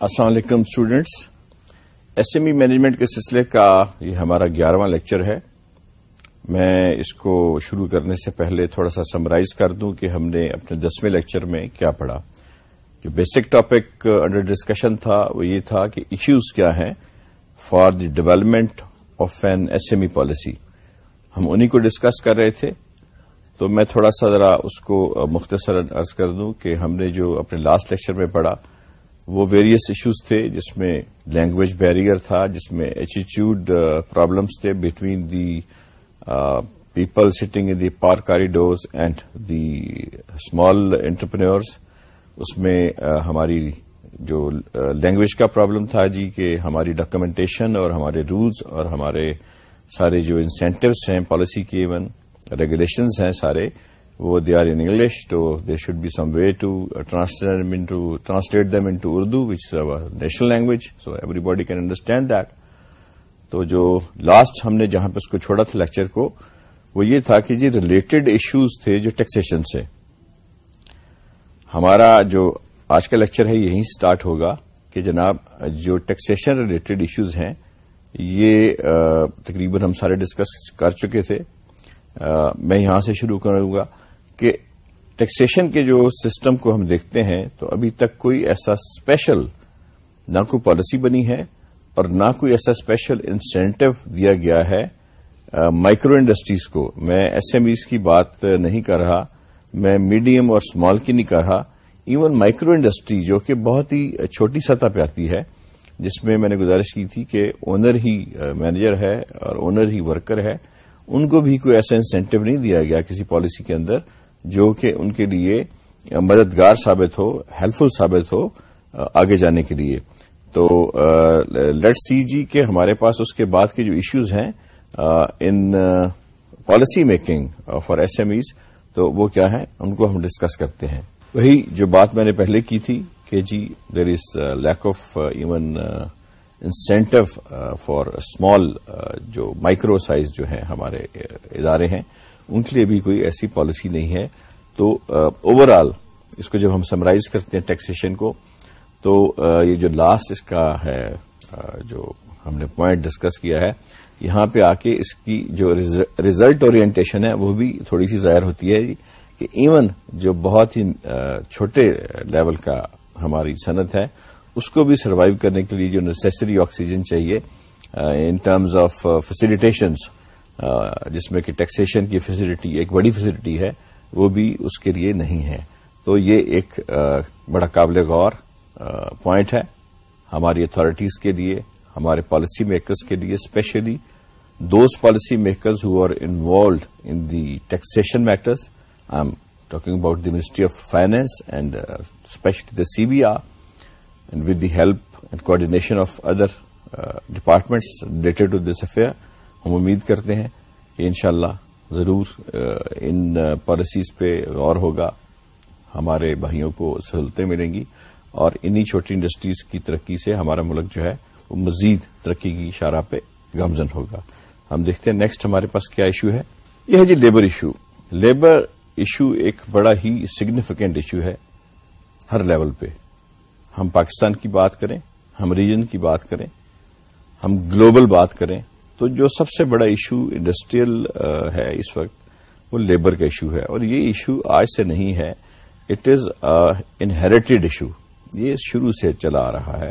السلام علیکم students S M E management کے سلسلے کا یہ ہمارا گیارہواں لیکچر ہے. میں اس کو شروع کرنے سے پہلے تھوڑا سا سمرائز کر دوں کہ ہم نے اپنے دسویں لیکچر میں کیا پڑھا. جو بیسک ٹاپک انڈر ڈسکشن تھا وہ یہ تھا کہ ایشوز کیا ہیں for the development of an S M E policy ہم انہیں کو ڈسکس کر رہے تھے. تو میں تھوڑا سا ذرا اس کو مختصر ارض کر دوں کہ ہم نے جو اپنے لاسٹ لیکچر میں پڑھا وہ ویریس ایشوز تھے جس میں لینگویج بیریئر تھا، جس میں ایٹیچیوڈ پرابلمس uh, تھے between the people sitting in the park corridors and the small entrepreneurs اس میں uh, ہماری جو uh, لینگویج کا پرابلم تھا جی کہ ہماری ڈاکومنٹیشن اور ہمارے رولز اور ہمارے سارے جو انسینٹوس ہیں پالیسی کے ایون ریگولیشنز ہیں سارے وہ دے آر ان انگلش تو they should be some way to translate them into Urdu which is our national language so every body can understand that تو جو لاسٹ ہم نے جہاں پہ اس کو چھوڑا تھا لیکچر کو، وہ یہ تھا کہ جی ریلیٹڈ ایشوز تھے جو ٹیکسیشن سے ہمارا جو آج کا لیکچر ہے یہیں سٹارٹ ہوگا کہ جناب جو ٹیکسیشن ریلیٹڈ ایشوز ہیں، یہ تقریباً ہم سارے ڈسکس کر چکے تھے۔ میں یہاں سے شروع کروں گا۔ کہ ٹیکسیشن کے جو سسٹم کو ہم دیکھتے ہیں، تو ابھی تک کوئی ایسا اسپیشل نہ کوئی پالیسی بنی ہے اور نہ کوئی ایسا اسپیشل انسینٹو دیا گیا ہے مائکرو انڈسٹریز کو۔ میں ایس ایم ایز کی بات نہیں کر رہا، میں میڈیم اور اسمال کی نہیں کر رہا۔ ایون مائکرو انڈسٹری جو کہ بہت ہی چھوٹی سطح پہ آتی ہے، جس میں میں نے گزارش کی تھی کہ اونر ہی مینیجر ہے اور اونر ہی ورکر ہے، ان کو بھی کوئی ایسا انسینٹو نہیں دیا گیا کسی پالیسی کے اندر۔ جو کہ ان کے لیے مددگار ثابت ہو ہیلپ فل ثابت ہو آگے جانے کے لیے۔ تو لیٹ سی جی کہ ہمارے پاس اس کے بعد کے جو ایشوز ہیں in policy making for S M Es تو وہ کیا ہیں؟ ان کو ہم ڈسکس کرتے ہیں۔ وہی جو بات میں نے پہلے کی تھی کہ جی there is lack of even incentive for small جو مائکرو سائز جو ہیں، ہمارے ادارے ہیں ان کے لیے بھی کوئی ایسی پالیسی نہیں ہے۔ تو اوور آل اس کو جب ہم سمرائز کرتے ہیں ٹیکسیشن کو، تو یہ جو لاسٹ اس کا ہے جو ہم نے پوائنٹ ڈسکس کیا ہے، یہاں پہ آ کے اس کی جو ریزلٹ اورینٹیشن ہے، وہ بھی تھوڑی سی ظاہر ہوتی ہے کہ ایون جو بہت ہی چھوٹے لیول کا ہماری صنعت ہے، اس کو بھی سروائو کرنے کے لیے جو نیسسری آکسیجن چاہیے ان ٹرمز آف فیسلٹیشنس جس میں کہ ٹیکسیشن کی فیسلٹی ایک بڑی فیسلٹی ہے وہ بھی اس کے لیے نہیں ہے۔ تو یہ ایک بڑا قابل غور پوائنٹ ہے۔ ہماری اتارٹیز کے لیے ہمارے پالیسی میکرز کے لیے specially those policy makers who are involved in the taxation matters I am talking about the ministry of finance and specially the C B R and with the help and coordination of other uh, departments related to this affair ہم امید کرتے ہیں کہ انشاءاللہ ضرور ان policies پہ غور ہوگا، ہمارے بھائیوں کو سہولتیں ملیں گی اور انہی چھوٹی انڈسٹریز کی ترقی سے ہمارا ملک جو ہے، وہ مزید ترقی کی اشارہ پہ گامزن ہوگا۔ ہم دیکھتے ہیں نیکسٹ ہمارے پاس کیا ایشو ہے؟ یہ ہے جی لیبر ایشو لیبر ایشو ایک بڑا ہی سگنیفیکینٹ ایشو ہے ہر لیول پہ۔ ہم پاکستان کی بات کریں، ہم ریجن کی بات کریں، ہم گلوبل بات کریں تو جو سب سے بڑا ایشو انڈسٹریل ہے اس وقت، وہ لیبر کا ایشو ہے اور یہ ایشو آج سے نہیں ہے اٹ از انہیریٹڈ ایشو یہ شروع سے چلا آ رہا ہے۔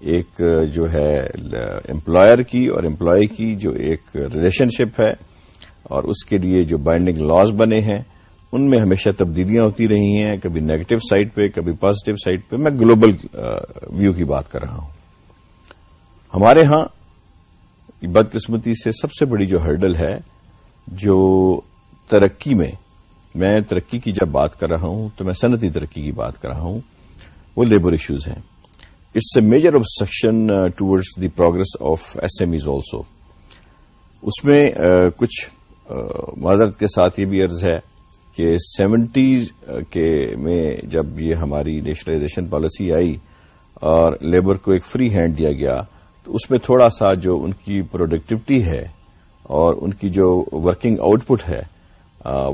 ایک جو ہے امپلائر کی اور امپلائی کی جو ایک ریلیشن شپ ہے اور اس کے لیے جو بائنڈنگ لاز بنے ہیں، ان میں ہمیشہ تبدیلیاں ہوتی رہی ہیں۔ کبھی نیگیٹو سائڈ پہ، کبھی پازیٹو سائڈ پہ۔ میں گلوبل ویو کی بات کر رہا ہوں۔ ہمارے ہاں بدقسمتی سے سب سے بڑی جو ہرڈل ہے، جو ترقی میں میں ترقی کی جب بات کر رہا ہوں، تو میں صنعتی ترقی کی بات کر رہا ہوں، وہ لیبر ایشوز ہیں۔ It's a major obstruction towards the progress of S M Es also اس میں uh, کچھ uh, معذرت کے ساتھ یہ بھی عرض ہے کہ سیونٹیز uh, کے میں جب یہ ہماری نیشنلائزیشن پالیسی آئی اور لیبر کو ایک فری ہینڈ دیا گیا اس میں تھوڑا سا جو ان کی پروڈکٹیوٹی ہے اور ان کی جو ورکنگ آؤٹ پٹ ہے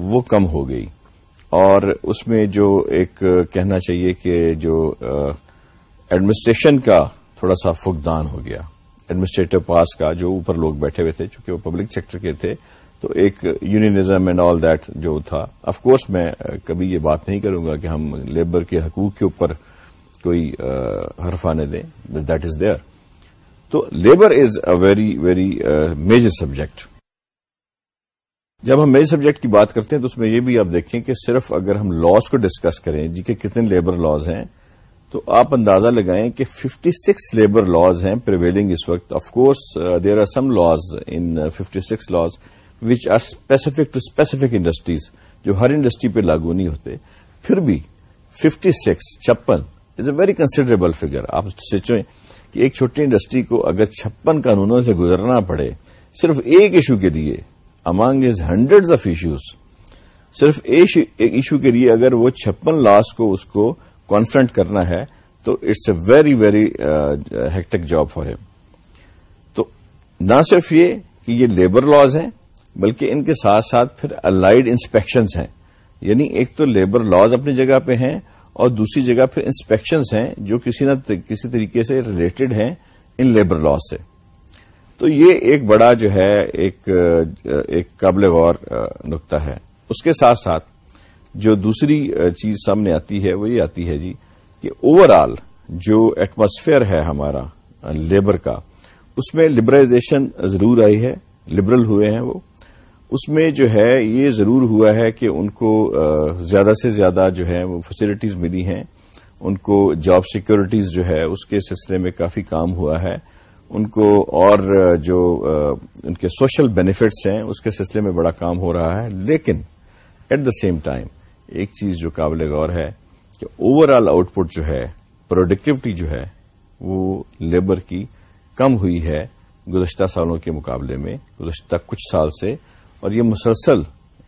وہ کم ہو گئی۔ اور اس میں جو ایک کہنا چاہیے کہ جو ایڈمنسٹریشن کا تھوڑا سا فقدان ہو گیا۔ ایڈمنسٹریٹو پاس کا جو اوپر لوگ بیٹھے ہوئے تھے، چونکہ وہ پبلک سیکٹر کے تھے، تو ایک یونینزم اینڈ آل دیٹ جو تھا۔ آف کورس میں کبھی یہ بات نہیں کروں گا کہ ہم لیبر کے حقوق کے اوپر کوئی حرف آنے دیں دیٹ از دیئر تو labour is a very very major subject جب ہم میجر سبجیکٹ کی بات کرتے ہیں تو اس میں یہ بھی آپ دیکھیں کہ صرف اگر ہم لاس کو ڈسکس کریں جی کہ کتنے لیبر لاز ہیں، تو آپ اندازہ لگائیں کہ 56 سکس لیبر لاز ہیں پریویلنگ اس وقت. Of course there are some laws in 56 six laws which are specific to specific industries جو ہر انڈسٹری پہ لاگو نہیں ہوتے. پھر بھی 56 سکس چھپن is a very considerable figure آپ سوچیں کہ ایک چھوٹی انڈسٹری کو اگر چھپن قانونوں سے گزرنا پڑے، صرف ایک ایشو کے لیے، among as hundred of issues. صرف ایک ایشو کے لیے اگر وہ چھپن لاس کو اس کو کانفرنٹ کرنا ہے، تو it's a very very hectic job for ہم تو نہ صرف یہ کہ یہ لیبر لاز ہیں، بلکہ ان کے ساتھ ساتھ پھر الائڈ انسپیکشنز ہیں۔ یعنی ایک تو لیبر لاز اپنی جگہ پہ ہیں اور دوسری جگہ پھر انسپیکشنز ہیں جو کسی نہ کسی طریقے سے ریلیٹڈ ہیں ان لیبر لاس سے۔ تو یہ ایک بڑا جو ہے ایک ایک قابل غور، نقطہ ہے۔ اس کے ساتھ ساتھ جو دوسری، چیز سامنے آتی ہے وہ یہ آتی ہے جی کہ اوور آل جو ایٹماسفیئر ہے ہمارا لیبر کا، اس میں لبرائزیشن ضرور آئی ہے لبرل ہوئے ہیں وہ۔ اس میں جو ہے یہ ضرور ہوا ہے کہ ان کو زیادہ سے زیادہ جو ہے وہ فیسلٹیز ملی ہیں۔ ان کو جاب سیکورٹیز جو ہے اس کے سلسلے میں کافی کام ہوا ہے۔ ان کو اور جو ان کے سوشل بینیفٹس ہیں، اس کے سلسلے میں بڑا کام ہو رہا ہے۔ لیکن ایٹ دا سیم ٹائم ایک چیز جو قابل غور ہے کہ اوور آل آؤٹ پٹ جو ہے پروڈکٹیوٹی جو ہے، وہ لیبر کی کم ہوئی ہے گزشتہ سالوں کے مقابلے میں۔ گزشتہ کچھ سال سے اور یہ مسلسل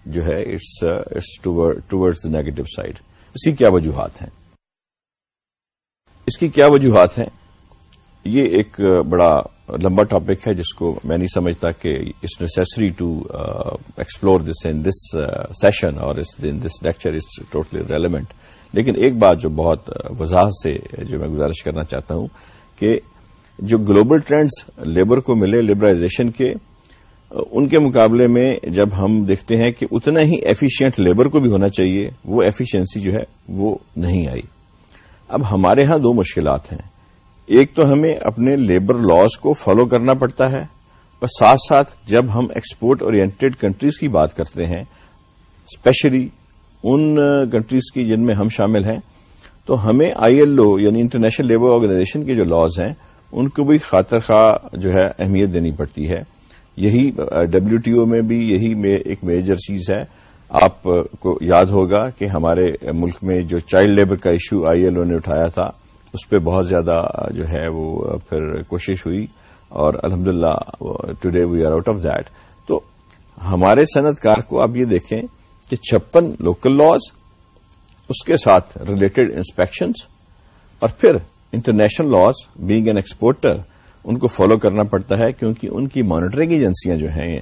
جو ہے it's towards the negative side اس کی کیا وجوہات ہیں؟ اس کی کیا وجوہات ہیں؟ یہ ایک بڑا لمبا ٹاپک ہے جس کو میں نہیں سمجھتا کہ it's necessary to explore this in this session اور this lecture is totally relevant لیکن ایک بات جو بہت uh, وضاحت سے جو میں گزارش کرنا چاہتا ہوں کہ جو گلوبل ٹرینڈز لیبر کو ملے لبرائزیشن کے ان کے مقابلے میں جب ہم دیکھتے ہیں کہ اتنا ہی ایفیشینٹ لیبر کو بھی ہونا چاہیے، وہ ایفیشنسی جو ہے، وہ نہیں آئی۔ اب ہمارے ہاں دو مشکلات ہیں۔ ایک تو ہمیں اپنے لیبر لاس کو فالو کرنا پڑتا ہے۔ اور ساتھ ساتھ جب ہم ایکسپورٹ اورینٹیڈ کنٹریز کی بات کرتے ہیں اسپیشلی ان کنٹریز کی جن میں ہم شامل ہیں، تو ہمیں آئی ایل او یعنی انٹرنیشنل لیبر آرگنائزیشن کے جو لاز ہیں، ان کو بھی خاطر خواہ جو ہے اہمیت دینی پڑتی ہے۔ یہی ڈبلو ٹی او میں بھی یہی ایک میجر چیز ہے۔ آپ کو یاد ہوگا کہ ہمارے ملک میں جو چائلڈ لیبر کا ایشو آئی ایل او نے اٹھایا تھا، اس پہ بہت زیادہ جو ہے وہ پھر کوشش ہوئی اور الحمد للہ today we are out of that تو ہمارے صنعت کار کو آپ یہ دیکھیں کہ چھپن لوکل لاز اس کے ساتھ ریلیٹڈ انسپیکشنز اور پھر international laws being an exporter ان کو فالو کرنا پڑتا ہے کیونکہ ان کی مانیٹرنگ ایجنسیاں جو ہیں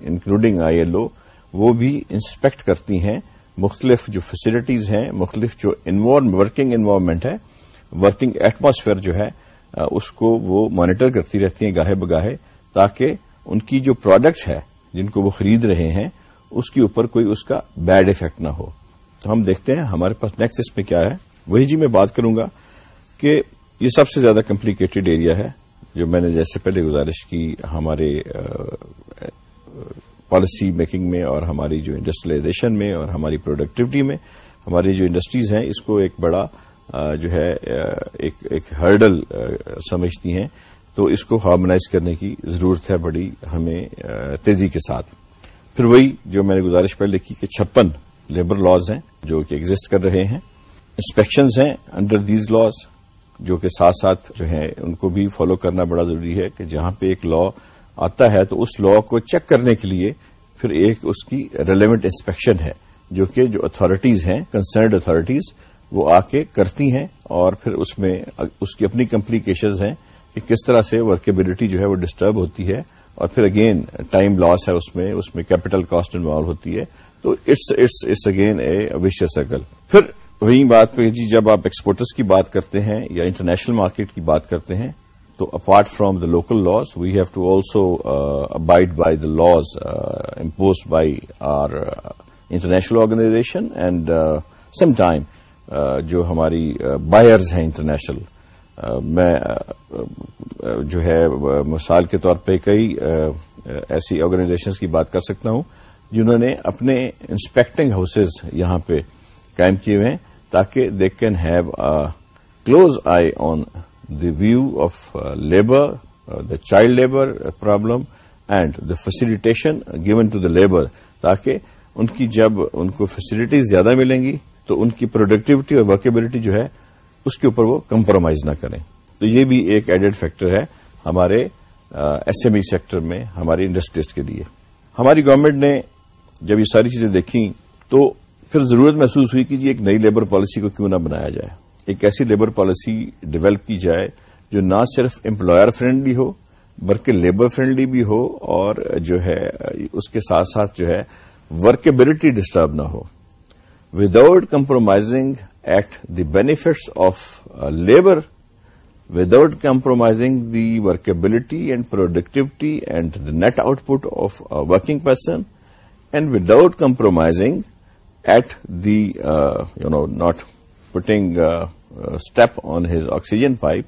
انکلوڈنگ آئی ایل او وہ بھی انسپیکٹ کرتی ہیں. مختلف جو فیسلٹیز ہیں، مختلف جو ورکنگ انوائرمنٹ ہے ورکنگ ایٹماسفیئر جو ہے، اس کو وہ مانیٹر کرتی رہتی ہیں گاہے بگاہے تاکہ ان کی جو پروڈکٹس ہے جن کو وہ خرید رہے ہیں، اس کے اوپر کوئی اس کا بیڈ افیکٹ نہ ہو. تو ہم دیکھتے ہیں ہمارے پاس نیکسٹ اس پہ کیا ہے. وہی جی میں بات کروں گا کہ یہ سب سے زیادہ کمپلیکیٹڈ ایریا ہے. جو میں نے جیسے پہلے گزارش کی، ہمارے پالیسی میکنگ میں اور ہماری جو انڈسٹریلائزیشن میں اور ہماری پروڈکٹیوٹی میں، ہماری جو انڈسٹریز ہیں، اس کو ایک بڑا جو ہے ایک ایک ہرڈل سمجھتی ہیں۔ تو اس کو ہارمونائز کرنے کی ضرورت ہے بڑی ہمیں تیزی کے ساتھ۔ پھر وہی جو میں نے گزارش پہلے کی کہ چھپن، لیبر لاز ہیں جو کہ ایگزٹ کر رہے ہیں۔ انسپیکشنز ہیں انڈر دیز لاز۔ جو کہ ساتھ ساتھ جو ہے ان کو بھی فالو کرنا بڑا ضروری ہے کہ جہاں پہ ایک لا آتا ہے، تو اس لا کو چیک کرنے کے لیے پھر ایک اس کی ریلیونٹ انسپیکشن ہے، جو کہ جو اتارٹیز ہیں کنسرنڈ اتارٹیز وہ آ کے کرتی ہیں اور پھر اس میں اس کی اپنی کمپلیکیشنز ہیں کہ کس طرح سے ورکیبلٹی جو ہے وہ ڈسٹرب ہوتی ہے اور پھر اگین ٹائم لاس ہے اس میں اس میں کیپٹل کاسٹ انوالو ہوتی ہے۔ تو it's it's it's again a vicious circle پھر وہی بات پہ جی جب آپ ایکسپورٹرس کی بات کرتے ہیں یا انٹرنیشنل مارکیٹ کی بات کرتے ہیں، تو apart from the local laws we have to also abide by the laws impose by our international organisation and some time جو ہماری uh, بائرز ہیں انٹرنیشنل uh, میں uh, جو ہے، مثال کے طور پہ کئی ایسی آرگنائزیشنز کی بات کر سکتا ہوں، جنہوں نے اپنے انسپیکٹنگ ہاؤسز یہاں پہ قائم کیے ہوئے ہیں۔ تاکہ they can have close eye on the view of labour the child labour problem and the facilitation given to the labour تاکہ ان کی جب ان کو فیسلٹیز زیادہ ملیں گی تو ان کی پروڈکٹیوٹی اور ورکیبلٹی جو ہے اس کے اوپر وہ کمپرومائز نہ کریں۔ تو یہ بھی ایک ایڈڈ فیکٹر ہے ہمارے ایس ایم ای سیکٹر میں، ہماری انڈسٹریز کے لیے۔ ہماری گورنمنٹ نے جب یہ ساری چیزیں دیکھی تو پھر ضرورت محسوس ہوئی کہ جی ایک نئی لیبر پالیسی کو کیوں نہ بنایا جائے؟ ایک ایسی لیبر پالیسی ڈیولپ کی جائے جو نہ صرف امپلائر فرینڈلی ہو، بلکہ لیبر فرینڈلی بھی ہو اور جو ہے، اس کے ساتھ ساتھ جو ہے ورکیبلٹی ڈسٹرب نہ ہو۔ Without compromising at the benefits of labour without compromising the workability and productivity and the net output of working person and without compromising at the you know not putting step on his oxygen pipe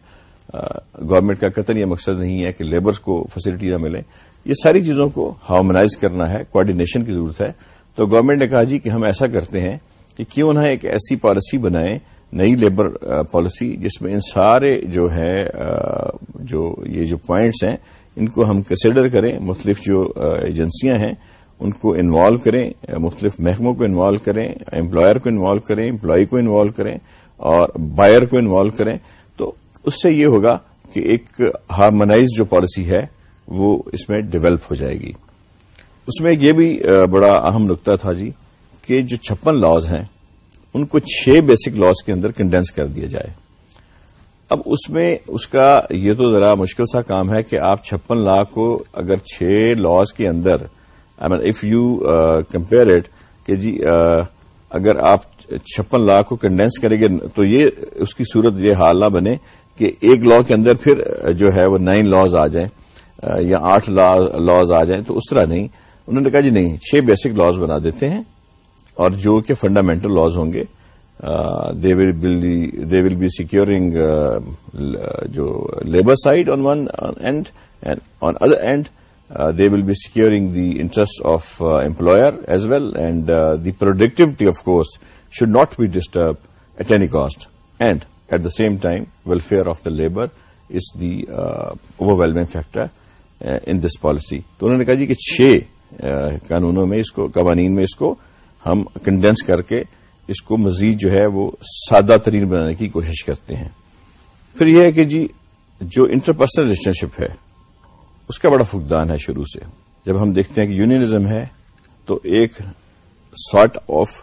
government کا قطن یہ مقصد نہیں ہے کہ لیبرس کو facility نہ ملے۔ یہ ساری چیزوں کو ہارمونائز کرنا ہے کوآڈینیشن کی ضرورت ہے۔ تو گورنمنٹ نے کہا جی کہ ہم ایسا کرتے ہیں کہ کیوں نہ ایک ایسی پالیسی بنائیں، نئی لیبر پالیسی uh, جس میں ان سارے جو ہے uh, جو یہ جو پوائنٹس ہیں، ان کو ہم کنسیڈر کریں۔ مختلف جو uh, ایجنسیاں ہیں ان کو انوالو کریں، مختلف محکموں کو انوالو کریں امپلائر کو انوالو کریں امپلائی کو انوالو کریں اور بائر کو انوالو کریں۔ تو اس سے یہ ہوگا کہ ایک ہارمونائز جو پالیسی ہے، وہ اس میں ڈیولپ ہو جائے گی۔ اس میں یہ بھی بڑا اہم نقطہ تھا جی کہ جو چھپن لاز ہیں، ان کو چھ بیسک لاز کے اندر کنڈینس کر دیا جائے۔ اب اس میں اس کا یہ تو ذرا مشکل سا کام ہے کہ آپ چھپن لا کو اگر چھ لاز کے اندر I mean if you compare it کہ جی uh, اگر آپ چھپن لا کو کنڈینس کریں گے، تو یہ اس کی صورت یہ حال نہ بنے کہ ایک لا کے اندر پھر uh, جو ہے وہ نائن لاز آ جائیں uh, یا آٹھ لاز آ جائیں، تو اس طرح نہیں۔ انہوں نے کہا جی نہیں، چھ بیسک لاز بنا دیتے ہیں، اور جو کہ فنڈامنٹل لاز ہوں گے دے ول بی سیکورنگ جو labour side on one end on other end they will be securing the interest of employer as well and the productivity of course should not be disturb at any cost and at the same time welfare of the labour is the overwhelming factor in this policy تو انہوں نے کہا جی کہ چھ uh, قانونوں میں اس کو، قوانین میں اس کو ہم کنڈینس کر کے اس کو مزید جو ہے وہ سادہ ترین بنانے کی کوشش کرتے ہیں۔ پھر یہ ہے کہ جی جو انٹرپرسنل ریلیشن شپ ہے اس کا بڑا فقدان ہے شروع سے۔ جب ہم دیکھتے ہیں کہ یونینزم ہے، تو ایک سارٹ آف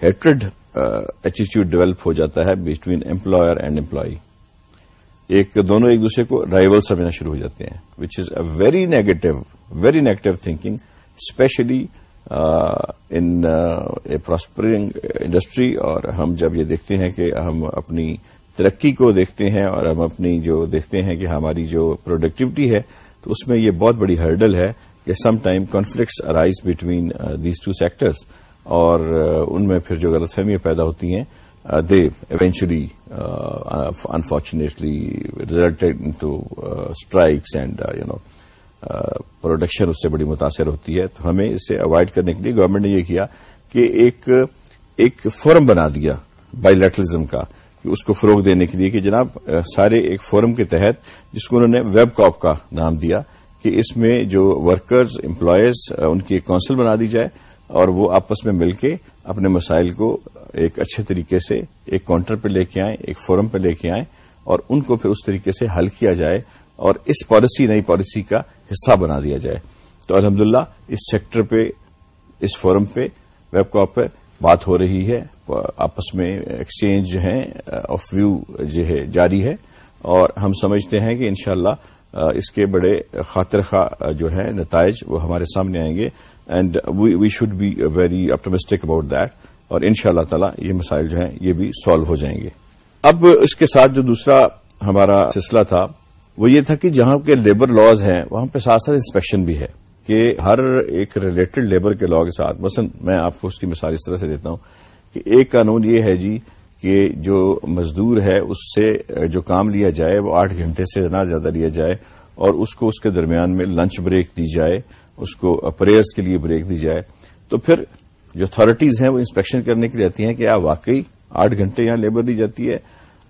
ہیٹریڈ ایٹیچیوڈ ڈیولپ ہو جاتا ہے بٹوین امپلائر اینڈ امپلائی ایک، دونوں ایک دوسرے کو رائول سمجھنا شروع ہو جاتے ہیں which is a very negative very negative thinking specially in a prospering industry اور ہم جب یہ دیکھتے ہیں کہ ہم اپنی ترقی کو دیکھتے ہیں اور ہم اپنی جو دیکھتے ہیں کہ ہماری جو پروڈکٹیوٹی ہے تو اس میں یہ بہت بڑی ہرڈل ہے کہ some time conflicts arise between these two sectors اور uh, ان میں پھر جو غلط فہمیاں پیدا ہوتی ہیں they eventually unfortunately resulted to strikes and you know production اس سے بڑی متاثر ہوتی ہے۔ تو ہمیں اس سے اوائڈ کرنے کے لیے گورنمنٹ نے یہ کیا کہ ایک ایک فورم بنا دیا بائی لیٹرزم کا۔ اس کو فروغ دینے کے لیے کہ جناب سارے ایک فورم کے تحت جس کو انہوں نے ویب کاپ کا نام دیا کہ اس میں جو ورکرز، امپلائیز ان کی ایک کونسل بنا دی جائے اور وہ آپس میں مل کے اپنے مسائل کو ایک اچھے طریقے سے ایک کاؤنٹر پہ لے کے آئیں، ایک فورم پہ لے کے آئیں اور ان کو پھر اس طریقے سے حل کیا جائے اور اس پالیسی، نئی پالیسی کا حصہ بنا دیا جائے۔ تو الحمدللہ، اس سیکٹر پہ، اس فورم پہ، ویب کاپ پہ بات ہو رہی ہے، آپس میں ایکسچینج جو ہے آف ویو جو ہے، جاری ہے۔ اور ہم سمجھتے ہیں کہ انشاءاللہ، اس کے بڑے خاطر خواہ جو ہے نتائج وہ ہمارے سامنے آئیں گے۔ And we should be very optimistic about that اور ان شاء اللہ تعالی یہ مسائل جو ہیں، یہ بھی سالو ہو جائیں گے۔ اب اس کے ساتھ جو دوسرا ہمارا سلسلہ تھا، وہ یہ تھا کہ جہاں کے لیبر لاز ہیں، وہاں پہ ساتھ ساتھ انسپیکشن بھی ہے۔ کہ ہر ایک ریلیٹڈ لیبر کے لا کے ساتھ، مثلا میں آپ کو اس کی مثال اس طرح سے دیتا ہوں کہ ایک قانون یہ ہے جی کہ جو مزدور ہے، اس سے جو کام لیا جائے، وہ آٹھ گھنٹے سے نہ زیادہ لیا جائے اور اس کو اس کے درمیان میں لنچ بریک دی جائے، اس کو پریئرس کے لیے بریک دی جائے۔ تو پھر جو اتارٹیز ہیں، وہ انسپیکشن کرنے کے لیے آتی ہیں کہ آپ واقعی آٹھ گھنٹے یہاں لیبر دی جاتی ہے۔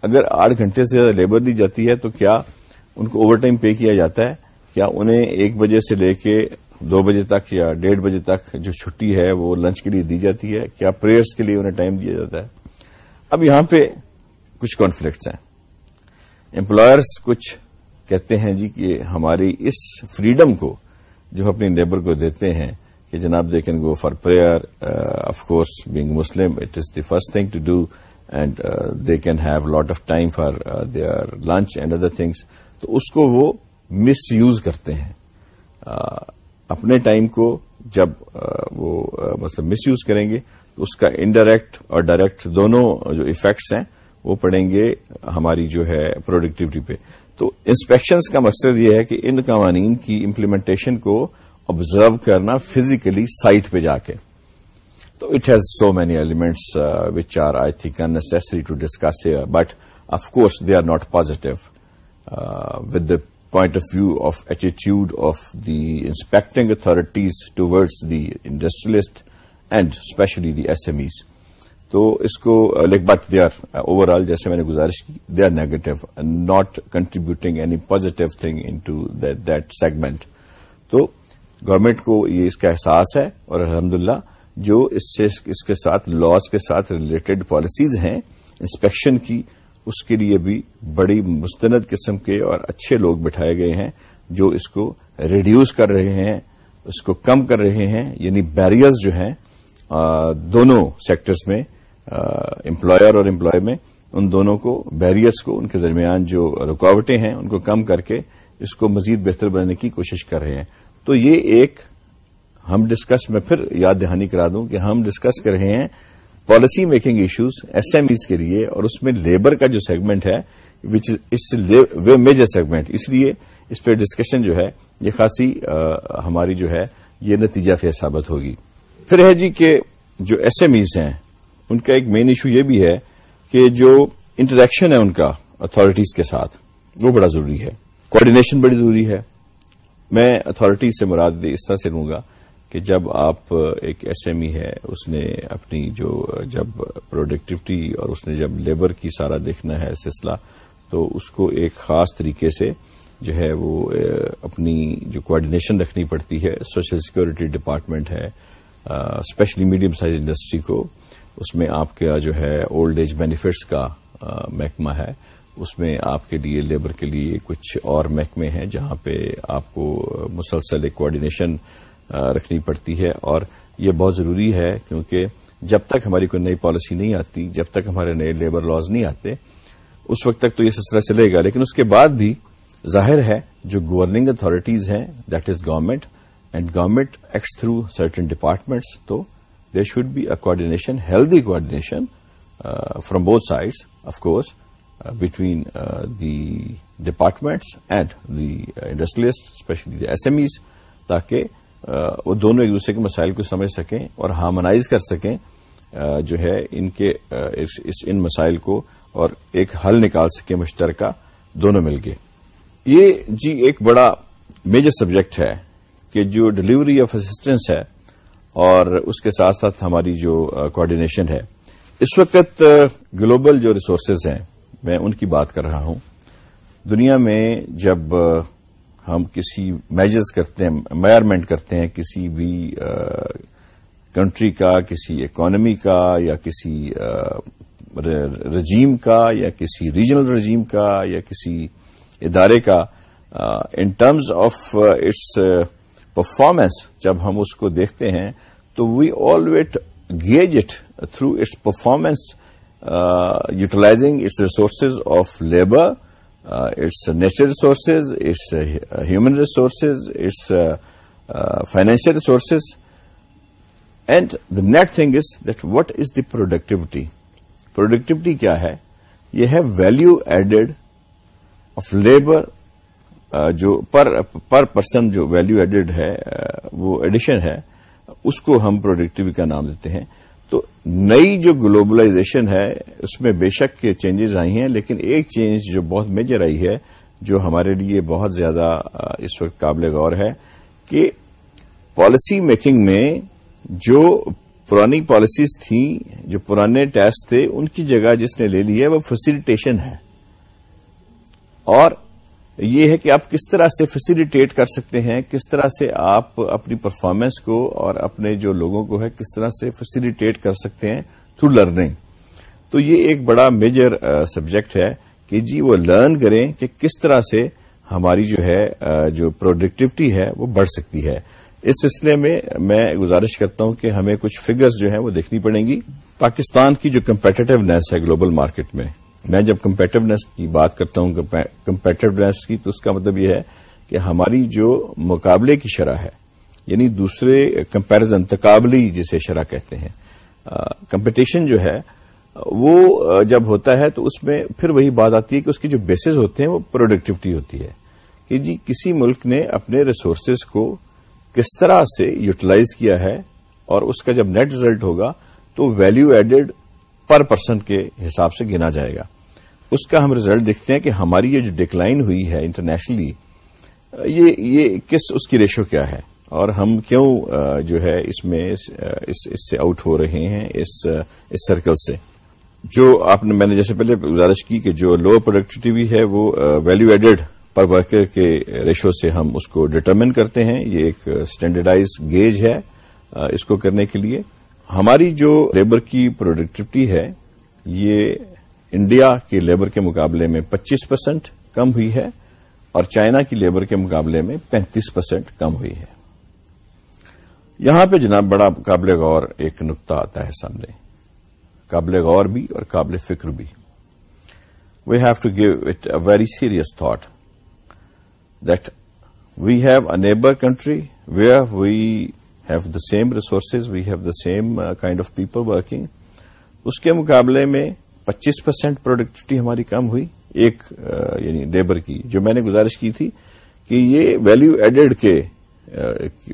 اگر آٹھ گھنٹے سے زیادہ لیبر دی جاتی ہے، تو کیا ان کو اوور ٹائم پے کیا جاتا ہے؟ کیا انہیں ایک بجے سے لے کے دو بجے تک یا ڈیڑھ بجے تک جو چھٹی ہے وہ لنچ کے لیے دی جاتی ہے، کیا پریئرس کے لیے انہیں ٹائم دیا جاتا ہے؟ اب یہاں پہ کچھ کانفلکٹس ہیں۔ امپلائرس کچھ کہتے ہیں جی کہ ہماری اس فریڈم کو جو اپنی لیبر کو دیتے ہیں کہ جناب they can go for prayer of course being Muslim it is the first thing to do and they can have lot of time for their lunch and other things تو اس کو وہ مس یوز کرتے ہیں۔ اپنے ٹائم کو جب وہ مطلب مس یوز کریں گے، تو اس کا انڈائریکٹ اور ڈائریکٹ دونوں جو افیکٹس ہیں، وہ پڑیں گے ہماری جو ہے پروڈکٹیوٹی پہ۔ تو انسپیکشنز کا مقصد یہ ہے کہ ان قوانین کی امپلیمنٹیشن کو آبزرو کرنا فزیکلی سائٹ پہ جا کے۔ تو it has so many elements which are I think necessary to discuss but of course they are not positive with the point of view of attitude of the inspecting authorities towards the industrialist and specially the S M Es تو اس کو but they are overall جیسے میں نے گزارش کی they are negative not contributing any positive thing into that segment تو government کو یہ اس کا احساس ہے اور الحمدللہ جو اس سے، اس کے ساتھ لاس کے ساتھ ریلیٹڈ پالیسیز ہیں انسپیکشن کی اس کے لیے بھی بڑی مستند قسم کے اور اچھے لوگ بٹھائے گئے ہیں جو اس کو ریڈیوس کر رہے ہیں، اس کو کم کر رہے ہیں یعنی بیریئرز جو ہیں دونوں سیکٹرز میں امپلائر اور امپلائی میں، ان دونوں کو بیریئرز کو، ان کے درمیان جو رکاوٹیں ہیں، ان کو کم کر کے اس کو مزید بہتر بنانے کی کوشش کر رہے ہیں۔ تو یہ ایک ہم ڈسکس میں پھر یاد دہانی کرا دوں کہ ہم ڈسکس کر رہے ہیں policy making issues S M Es کے لیے اور اس میں لیبر کا جو سیگمنٹ ہے وچ وے میجر سیگمنٹ اس لیے اس پہ ڈسکشن جو ہے، یہ خاصی ہماری جو ہے، یہ نتیجہ خیز ثابت ہوگی۔ پھر ہے جی کہ جو ایس ایم ایز ہیں، ان کا ایک مین ایشو یہ بھی ہے کہ جو انٹریکشن ہے ان کا اتارٹیز کے ساتھ، وہ بڑا ضروری ہے۔ کوآڈینیشن بڑی ضروری ہے۔ میں اتارٹیز سے مراد اس طرح سے لوں گا۔ کہ جب آپ ایک ایس ایم ای ہے، اس نے اپنی جو جب پروڈکٹیوٹی اور اس نے جب لیبر کی سارا دیکھنا ہے سلسلہ، تو اس کو ایک خاص طریقے سے جو ہے وہ اپنی جو کوآڈینیشن رکھنی پڑتی ہے۔ سوشل سیکورٹی ڈپارٹمنٹ ہے اسپیشلی میڈیم سائز انڈسٹری کو۔ اس میں آپ کا جو ہے اولڈ ایج بینیفٹس کا محکمہ ہے۔ اس میں آپ کے لیے لیبر کے لیے کچھ اور محکمے ہیں جہاں پہ آپ کو مسلسل ایک کوآڈینیشن رکھنی پڑتی ہے اور یہ بہت ضروری ہے کیونکہ جب تک ہماری کوئی نئی پالیسی نہیں آتی، جب تک ہمارے نئے لیبر لاز نہیں آتے، اس وقت تک تو یہ سلسلہ چلے گا۔ لیکن اس کے بعد بھی ظاہر ہے جو گورننگ اتارٹیز ہیں that is government and government X through certain departments تو there should be a coordination healthy coordination from both sides of course between the departments and the industrialist specially the S M Es تاکہ وہ دونوں ایک دوسرے کے مسائل کو سمجھ سکیں اور ہارمنائز کر سکیں جو ہے ان کے اس ان مسائل کو اور ایک حل نکال سکیں مشترکہ دونوں مل کے۔ یہ جی ایک بڑا میجر سبجیکٹ ہے کہ جو ڈلیوری آف اسسٹنس ہے اور اس کے ساتھ ساتھ ہماری جو کوآڈینیشن ہے۔ اس وقت گلوبل جو ریسورسز ہیں، میں ان کی بات کر رہا ہوں۔ دنیا میں جب ہم کسی میجرز کرتے ہیں میئرمنٹ کرتے ہیں، کسی بھی کنٹری کا، کسی اکانومی کا، یا کسی رجیم کا، یا کسی ریجنل رجیم کا، یا کسی ادارے کا in terms of its performance جب ہم اس کو دیکھتے ہیں تو we evaluate gauge it through its performance utilising its resources of labour its natural resources its human resources its financial resources and the net thing is that what is the productivity productivity کیا ہے یہ ہے value added of labour جو per person جو value added ہے وہ edition ہے اس کو ہم پروڈکٹیوٹی کا نام دیتے ہیں تو نئی جو گلوبلائزیشن ہے، اس میں بے شک چینجز آئی ہیں، لیکن ایک چینج جو بہت میجر آئی ہے، جو ہمارے لیے بہت زیادہ اس وقت قابل غور ہے کہ پالیسی میکنگ میں جو پرانی پالیسیز تھیں، جو پرانے ٹیسٹ تھے، ان کی جگہ جس نے لے لی ہے، وہ فیسیلیٹیشن ہے۔ اور یہ ہے کہ آپ کس طرح سے فیسیلیٹیٹ کر سکتے ہیں، کس طرح سے آپ اپنی پرفارمنس کو اور اپنے جو لوگوں کو ہے، کس طرح سے فیسیلیٹیٹ کر سکتے ہیں تھرو لرننگ تو یہ ایک بڑا میجر سبجیکٹ ہے کہ جی وہ لرن کریں کہ کس طرح سے ہماری جو ہے جو پروڈکٹیوٹی ہے، وہ بڑھ سکتی ہے۔ اس سلسلے میں میں گزارش کرتا ہوں کہ ہمیں کچھ فگرز جو ہیں وہ دیکھنی پڑیں گی۔ پاکستان کی جو کمپیٹیونیس ہے گلوبل مارکیٹ میں میں جب کمپیٹیونیس کی بات کرتا ہوں کمپیٹیونیس کی، تو اس کا مطلب یہ ہے کہ ہماری جو مقابلے کی شرح ہے یعنی دوسرے کمپیرزن تقابلی جسے شرح کہتے ہیں کمپٹیشن جو ہے، وہ جب ہوتا ہے تو اس میں پھر وہی بات آتی ہے کہ اس کی جو بیسز ہوتے ہیں، وہ پروڈکٹیوٹی ہوتی ہے۔ کہ جی کسی ملک نے اپنے ریسورسز کو کس طرح سے یوٹیلائز کیا ہے، اور اس کا جب نیٹ ریزلٹ ہوگا، تو ویلو ایڈڈ پر پرسن کے حساب سے گنا جائے گا۔ اس کا ہم ریزلٹ دیکھتے ہیں کہ ہماری یہ جو ڈکلائن ہوئی ہے انٹرنیشنلی یہ یہ کس، اس کی ریشو کیا ہے؟ اور ہم کیوں جو ہے اس میں، اس سے آؤٹ ہو رہے ہیں، اس سرکل سے؟ جو آپ نے، میں نے جیسے پہلے گزارش کی کہ جو لوور پروڈکٹیوٹی ہے، وہ ویلو ایڈیڈ پر ورکر کے ریشو سے ہم اس کو ڈٹرمن کرتے ہیں۔ یہ ایک اسٹینڈرڈائز گیج ہے اس کو کرنے کے لیے۔ ہماری جو لیبر کی پروڈکٹیوٹی ہے، یہ انڈیا کے لیبر کے مقابلے میں پچیس پرسینٹ کم ہوئی ہے اور چائنا کی لیبر کے مقابلے میں پینتیس پرسینٹ کم ہوئی ہے۔ یہاں پہ جناب بڑا قابل غور ایک نقطہ آتا ہے سامنے۔ قابل غور بھی اور قابل فکر بھی۔ We have to give it a very serious thought that we have a neighbour country where we have the same resources we have the same kind of people working اس کے مقابلے میں پچیس پرسینٹ پروڈکٹیوٹی ہماری کم ہوئی، ایک یعنی labour کی، جو میں نے گزارش کی تھی کہ یہ ویلو ایڈیڈ کے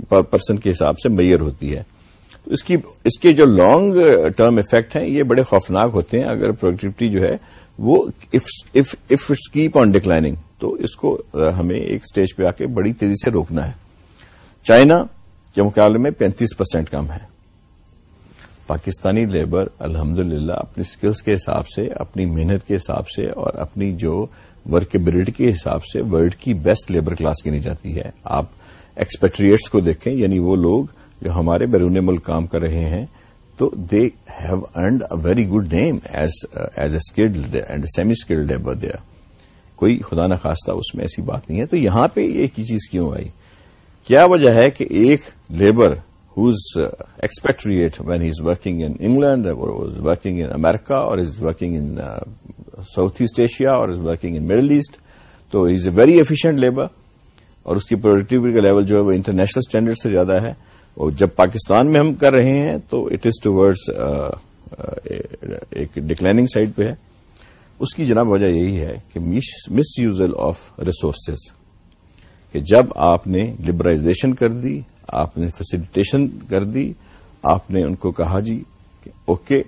پرسن کے حساب سے میئر ہوتی ہے۔ اس کی، اس کے جو لانگ ٹرم افیکٹ ہیں، یہ بڑے خوفناک ہوتے ہیں۔ اگر پروڈکٹیوٹی جو ہے، وہ اف کیپ آن ڈکلائننگ تو اس کو ہمیں ایک اسٹیج پہ آ کے بڑی تیزی سے روکنا ہے۔ چائنا کے مقابلے میں پینتیس پرسینٹ کم ہے۔ پاکستانی لیبر الحمد للہ اپنی اسکلس کے حساب سے، اپنی محنت کے حساب سے اور اپنی جو ورکبلٹی کے حساب سے ورلڈ کی بیسٹ لیبر کلاس گنی جاتی ہے۔ آپ ایکسپیٹریٹس کو دیکھیں یعنی وہ لوگ جو ہمارے بیرون ملک کام کر رہے ہیں، تو they have earned a very good name as as a skilled and semi skilled labour دیا کوئی خدا نخواستہ اس میں ایسی بات نہیں ہے۔ تو یہاں پہ ایک ہی چیز کیوں آئی؟ کیا وجہ ہے کہ ایک labour whose expatriate when he is working in England or is working in America or is working in South East Asia or is working in Middle East تو is a very efficient labour اور اس کی productivity کا level جو ہے وہ international standard سے زیادہ ہے. اور جب پاکستان میں ہم کر رہے ہیں تو اٹ از ٹوڈز ایک ڈکلائننگ سائڈ پہ ہے. اس کی جناب وجہ یہی ہے کہ مس یوزل آف ریسورسز کہ جب آپ نے لبرائزیشن کر دی آپ نے فیسلٹیشن کر دی، آپ نے ان کو کہا جی کہ اوکے،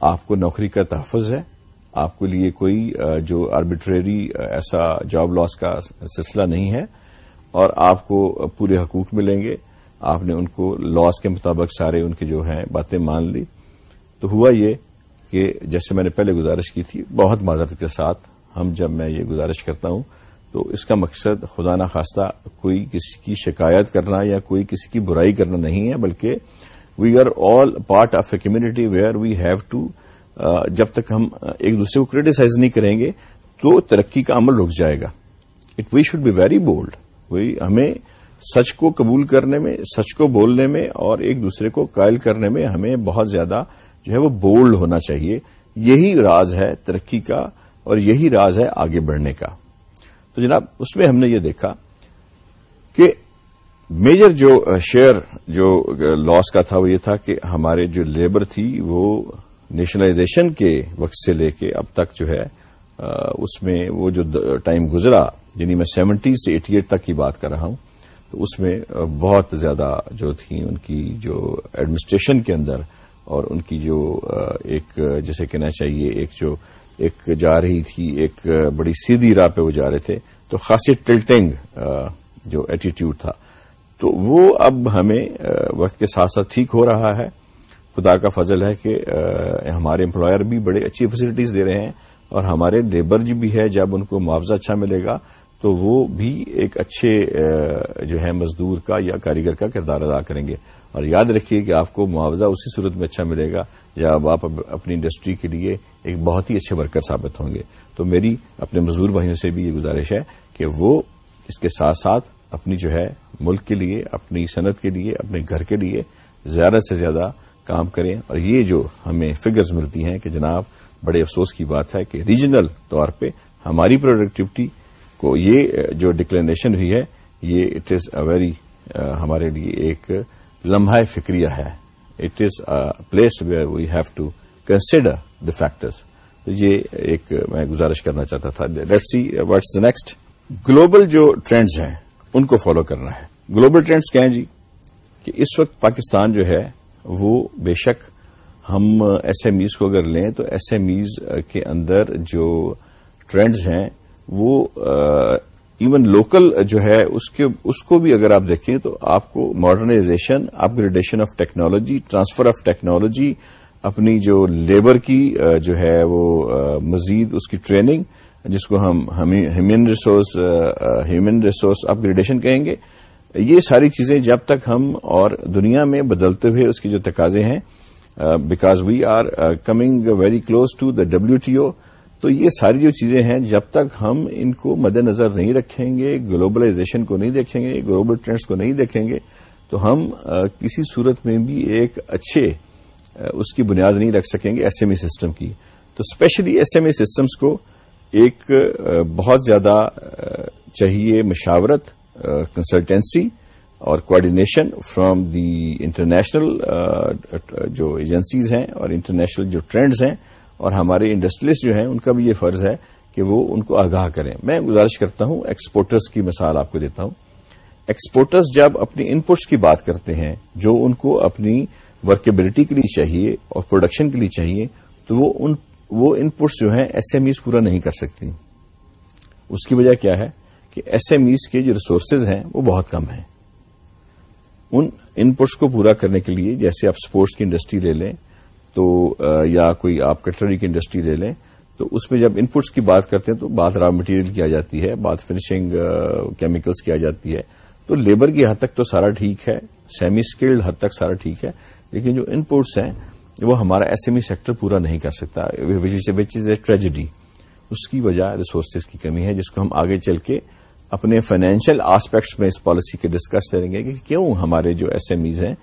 آپ کو نوکری کا تحفظ ہے، آپ کے لیے کوئی جو آربیٹری ایسا جاب لاس کا سلسلہ نہیں ہے، اور آپ کو پورے حقوق ملیں گے۔ آپ نے ان کو لاس کے مطابق سارے ان کے جو ہیں باتیں مان لی۔ تو ہوا یہ کہ جیسے میں نے پہلے گزارش کی تھی، بہت معذرت کے ساتھ ہم جب میں یہ گزارش کرتا ہوں تو اس کا مقصد خدا نہ خواستہ کوئی کسی کی شکایت کرنا یا کوئی کسی کی برائی کرنا نہیں ہے، بلکہ we are all part of a community where we have to جب تک ہم uh, ایک دوسرے کو کریٹیسائز نہیں کریں گے تو ترقی کا عمل رک جائے گا۔ It we should be very bold وہی ہمیں سچ کو قبول کرنے میں، سچ کو بولنے میں اور ایک دوسرے کو قائل کرنے میں ہمیں بہت زیادہ جو ہے وہ بولڈ ہونا چاہیے۔ یہی راز ہے ترقی کا اور یہی راز ہے آگے بڑھنے کا۔ تو جناب، اس میں ہم نے یہ دیکھا کہ میجر جو شیئر جو لاس کا تھا، وہ یہ تھا کہ ہمارے جو لیبر تھی، وہ نیشنلائزیشن کے وقت سے لے کے اب تک جو ہے اس میں وہ جو ٹائم گزرا یعنی میں سیونٹی سے ایٹی ایٹ تک کی بات کر رہا ہوں، تو اس میں بہت زیادہ جو تھی ان کی جو ایڈمنسٹریشن کے اندر اور ان کی جو ایک جیسے کہنا چاہیے، ایک جو ایک جا رہی تھی، ایک بڑی سیدھی راہ پہ وہ جا رہے تھے۔ تو خاصی ٹلٹنگ جو ایٹیٹیوڈ تھا۔ تو وہ اب ہمیں وقت کے ساتھ ساتھ ٹھیک ہو رہا ہے۔ خدا کا فضل ہے کہ ہمارے امپلائر بھی بڑے اچھی فیسلٹیز دے رہے ہیں اور ہمارے لیبر جی بھی ہے، جب ان کو معاوضہ اچھا ملے گا تو وہ بھی ایک اچھے جو ہے مزدور کا یا کاریگر کا کردار ادا کریں گے۔ اور یاد رکھیے کہ آپ کو معاوضہ اسی صورت میں اچھا ملے گا جب آپ اپنی انڈسٹری کے لیے ایک بہت ہی اچھے ورکر ثابت ہوں گے۔ تو میری اپنے مزدور بھائیوں سے بھی یہ گزارش ہے کہ وہ اس کے ساتھ ساتھ اپنی جو ہے ملک کے لیے، اپنی صنعت کے لیے، اپنے گھر کے لیے زیادہ سے زیادہ کام کریں۔ اور یہ جو ہمیں فگرز ملتی ہیں کہ جناب بڑے افسوس کی بات ہے کہ ریجنل طور پہ ہماری پروڈکٹیوٹی کو یہ جو ڈکلینیشن ہوئی ہے، یہ اٹ از اے ویری ہمارے لیے ایک لمحہ فکریہ ہے۔ It is place where we have to consider the factors تو یہ ایک میں گزارش کرنا چاہتا تھا. Let see what's the next global جو ٹرینڈز ہیں، ان کو فالو کرنا ہے. گلوبل ٹرینڈز کیا ہیں جی؟ کہ اس وقت پاکستان جو ہے، وہ بے شک ہم ایس ایم ایز کو اگر لیں تو ایس ایم ایز کے اندر جو ٹرینڈز ہیں، وہ ایون لوکل جو ہے، اس کے، اس کو بھی اگر آپ دیکھیں تو آپ کو modernisation upgradation of technology transfer of technology اپنی جو لیبر کی جو ہے وہ مزید اس کی ٹریننگ، جس کو ہم human resource human resource upgradation کہیں گے، یہ ساری چیزیں جب تک ہم اور دنیا میں بدلتے ہوئے اس کے جو تقاضے ہیں because we are coming very close to the W T O تو یہ ساری جو چیزیں ہیں جب تک ہم ان کو مد نظر نہیں رکھیں گے گلوبلائزیشن کو نہیں دیکھیں گے گلوبل ٹرینڈس کو نہیں دیکھیں گے، تو ہم کسی صورت میں بھی ایک اچھے اس کی بنیاد نہیں رکھ سکیں گے ایس ایم ای سسٹم کی۔ تو specially S M E systems کو ایک بہت زیادہ چاہیے مشاورت کنسلٹینسی اور کوآڈینیشن فرام دی انٹرنیشنل جو ایجنسیز ہیں اور انٹرنیشنل جو ٹرینڈز ہیں اور ہمارے انڈسٹریلسٹ جو ہیں، ان کا بھی یہ فرض ہے کہ وہ ان کو آگاہ کریں۔ میں گزارش کرتا ہوں ایکسپورٹرز کی مثال آپ کو دیتا ہوں۔ ایکسپورٹرز جب اپنی ان پٹس کی بات کرتے ہیں، جو ان کو اپنی ورکیبلٹی کے لیے چاہیے اور پروڈکشن کے لیے چاہیے، تو وہ ان وہ ان پٹس جو ہیں ایس ایم ایز پورا نہیں کر سکتی۔ اس کی وجہ کیا ہے کہ ایس ایم ایز کے جو ریسورسز ہیں وہ بہت کم ہیں۔ ان ان پٹس کو پورا کرنے کے لیے، جیسے آپ اسپورٹس کی انڈسٹری لے لیں، تو یا کوئی آپ کٹری کی انڈسٹری لے لیں، تو اس میں جب ان پٹس کی بات کرتے ہیں تو بات را مٹیریل کی آ جاتی ہے، بات فنشنگ کیمیکلز کی آ جاتی ہے۔ تو لیبر کی حد تک تو سارا ٹھیک ہے سیمی اسکلڈ حد تک سارا ٹھیک ہے لیکن جو ان پٹس ہیں، وہ ہمارا ایس ایم ای سیکٹر پورا نہیں کر سکتا وچ از اے ٹریجڈی اس کی وجہ ریسورسز کی کمی ہے، جس کو ہم آگے چل کے اپنے فائنینشیل آسپیکٹس میں اس پالیسی کے ڈسکس کریں گے کہ کیوں ہمارے جو ایس ایم ایز ہیں،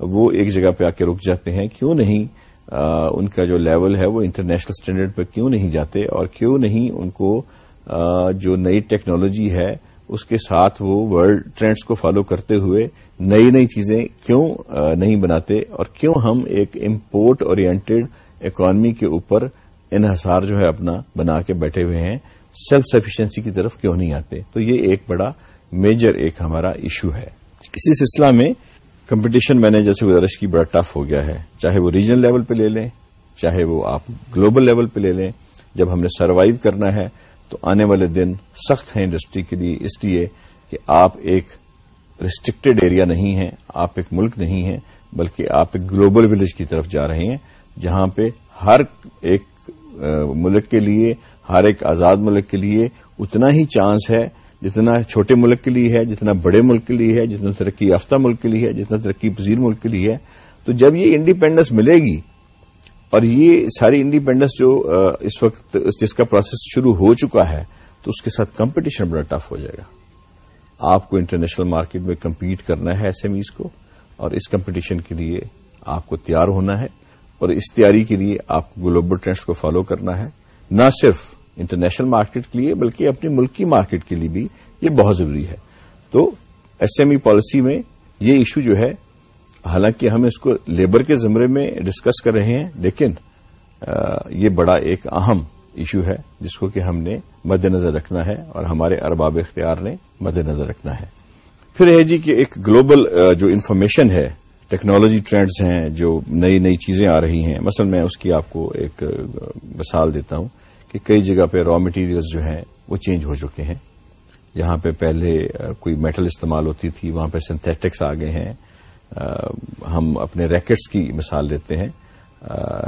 وہ ایک جگہ پہ آ کے رک جاتے ہیں، کیوں نہیں ان کا جو لیول ہے وہ انٹرنیشنل اسٹینڈرڈ پہ کیوں نہیں جاتے، اور کیوں نہیں ان کو جو نئی ٹیکنالوجی ہے، اس کے ساتھ وہ ورلڈ ٹرینڈز کو فالو کرتے ہوئے نئی نئی چیزیں کیوں نہیں بناتے اور کیوں ہم ایک امپورٹ اورینٹڈ اکانمی کے اوپر انحصار جو ہے اپنا بنا کے بیٹھے ہوئے ہیں؟ سیلف سفیشنسی کی طرف کیوں نہیں آتے؟ تو یہ ایک بڑا میجر ایک ہمارا ایشو ہے۔ اسی سلسلہ میں کمپٹیشن میں نے جیسے گزارش کی بڑا ٹف ہو گیا ہے۔ چاہے وہ ریجنل لیول پہ لے لیں، چاہے وہ آپ گلوبل لیول پہ لے لیں، جب ہم نے سروائیو کرنا ہے تو آنے والے دن سخت ہیں انڈسٹری کے لیے، اس لیے کہ آپ ایک ریسٹرکٹیڈ ایریا نہیں ہیں، آپ ایک ملک نہیں ہیں، بلکہ آپ ایک گلوبل ولیج کی طرف جا رہے ہیں، جہاں پہ ہر ایک ملک کے لیے، ہر ایک آزاد ملک کے لیے اتنا ہی چانس ہے جتنا چھوٹے ملک کے لیے ہے، جتنا بڑے ملک کے لیے ہے، جتنا ترقی یافتہ ملک کے لیے ہے، جتنا ترقی پذیر ملک کے لیے ہے۔ تو جب یہ انڈیپینڈنس ملے گی اور یہ ساری انڈیپینڈنس جو اس وقت جس کا پروسیس شروع ہو چکا ہے، تو اس کے ساتھ کمپٹیشن بڑا ٹف ہو جائے گا۔ آپ کو انٹرنیشنل مارکیٹ میں کمپیٹ کرنا ہے ایس ایم ایز کو، اور اس کمپٹیشن کے لیے آپ کو تیار ہونا ہے، اور اس تیاری کے لیے آپ کو گلوبل ٹرینڈس کو فالو کرنا ہے۔ نہ صرف انٹرنیشنل مارکیٹ کے لیے، بلکہ اپنی ملکی مارکیٹ کے لیے بھی یہ بہت ضروری ہے۔ تو ایس ایم ای پالیسی میں یہ ایشو جو ہے، حالانکہ ہم اس کو لیبر کے زمرے میں ڈسکس کر رہے ہیں، لیکن یہ بڑا ایک اہم ایشو ہے جس کو کہ ہم نے مد نظر رکھنا ہے اور ہمارے ارباب اختیار نے مد نظر رکھنا ہے۔ پھر ہے جی کہ ایک گلوبل جو انفارمیشن ہے، ٹیکنالوجی ٹرینڈز ہیں، جو نئی نئی چیزیں آ رہی ہیں۔ مثلا میں اس کی آپ کو ایک مثال دیتا ہوں کہ کئی جگہ پہ را مٹیریلز جو ہیں وہ چینج ہو چکے ہیں۔ جہاں پہ پہلے کوئی میٹل استعمال ہوتی تھی، وہاں پہ سنتھیٹکس آ گئے ہیں۔ ہم اپنے ریکٹس کی مثال لیتے ہیں۔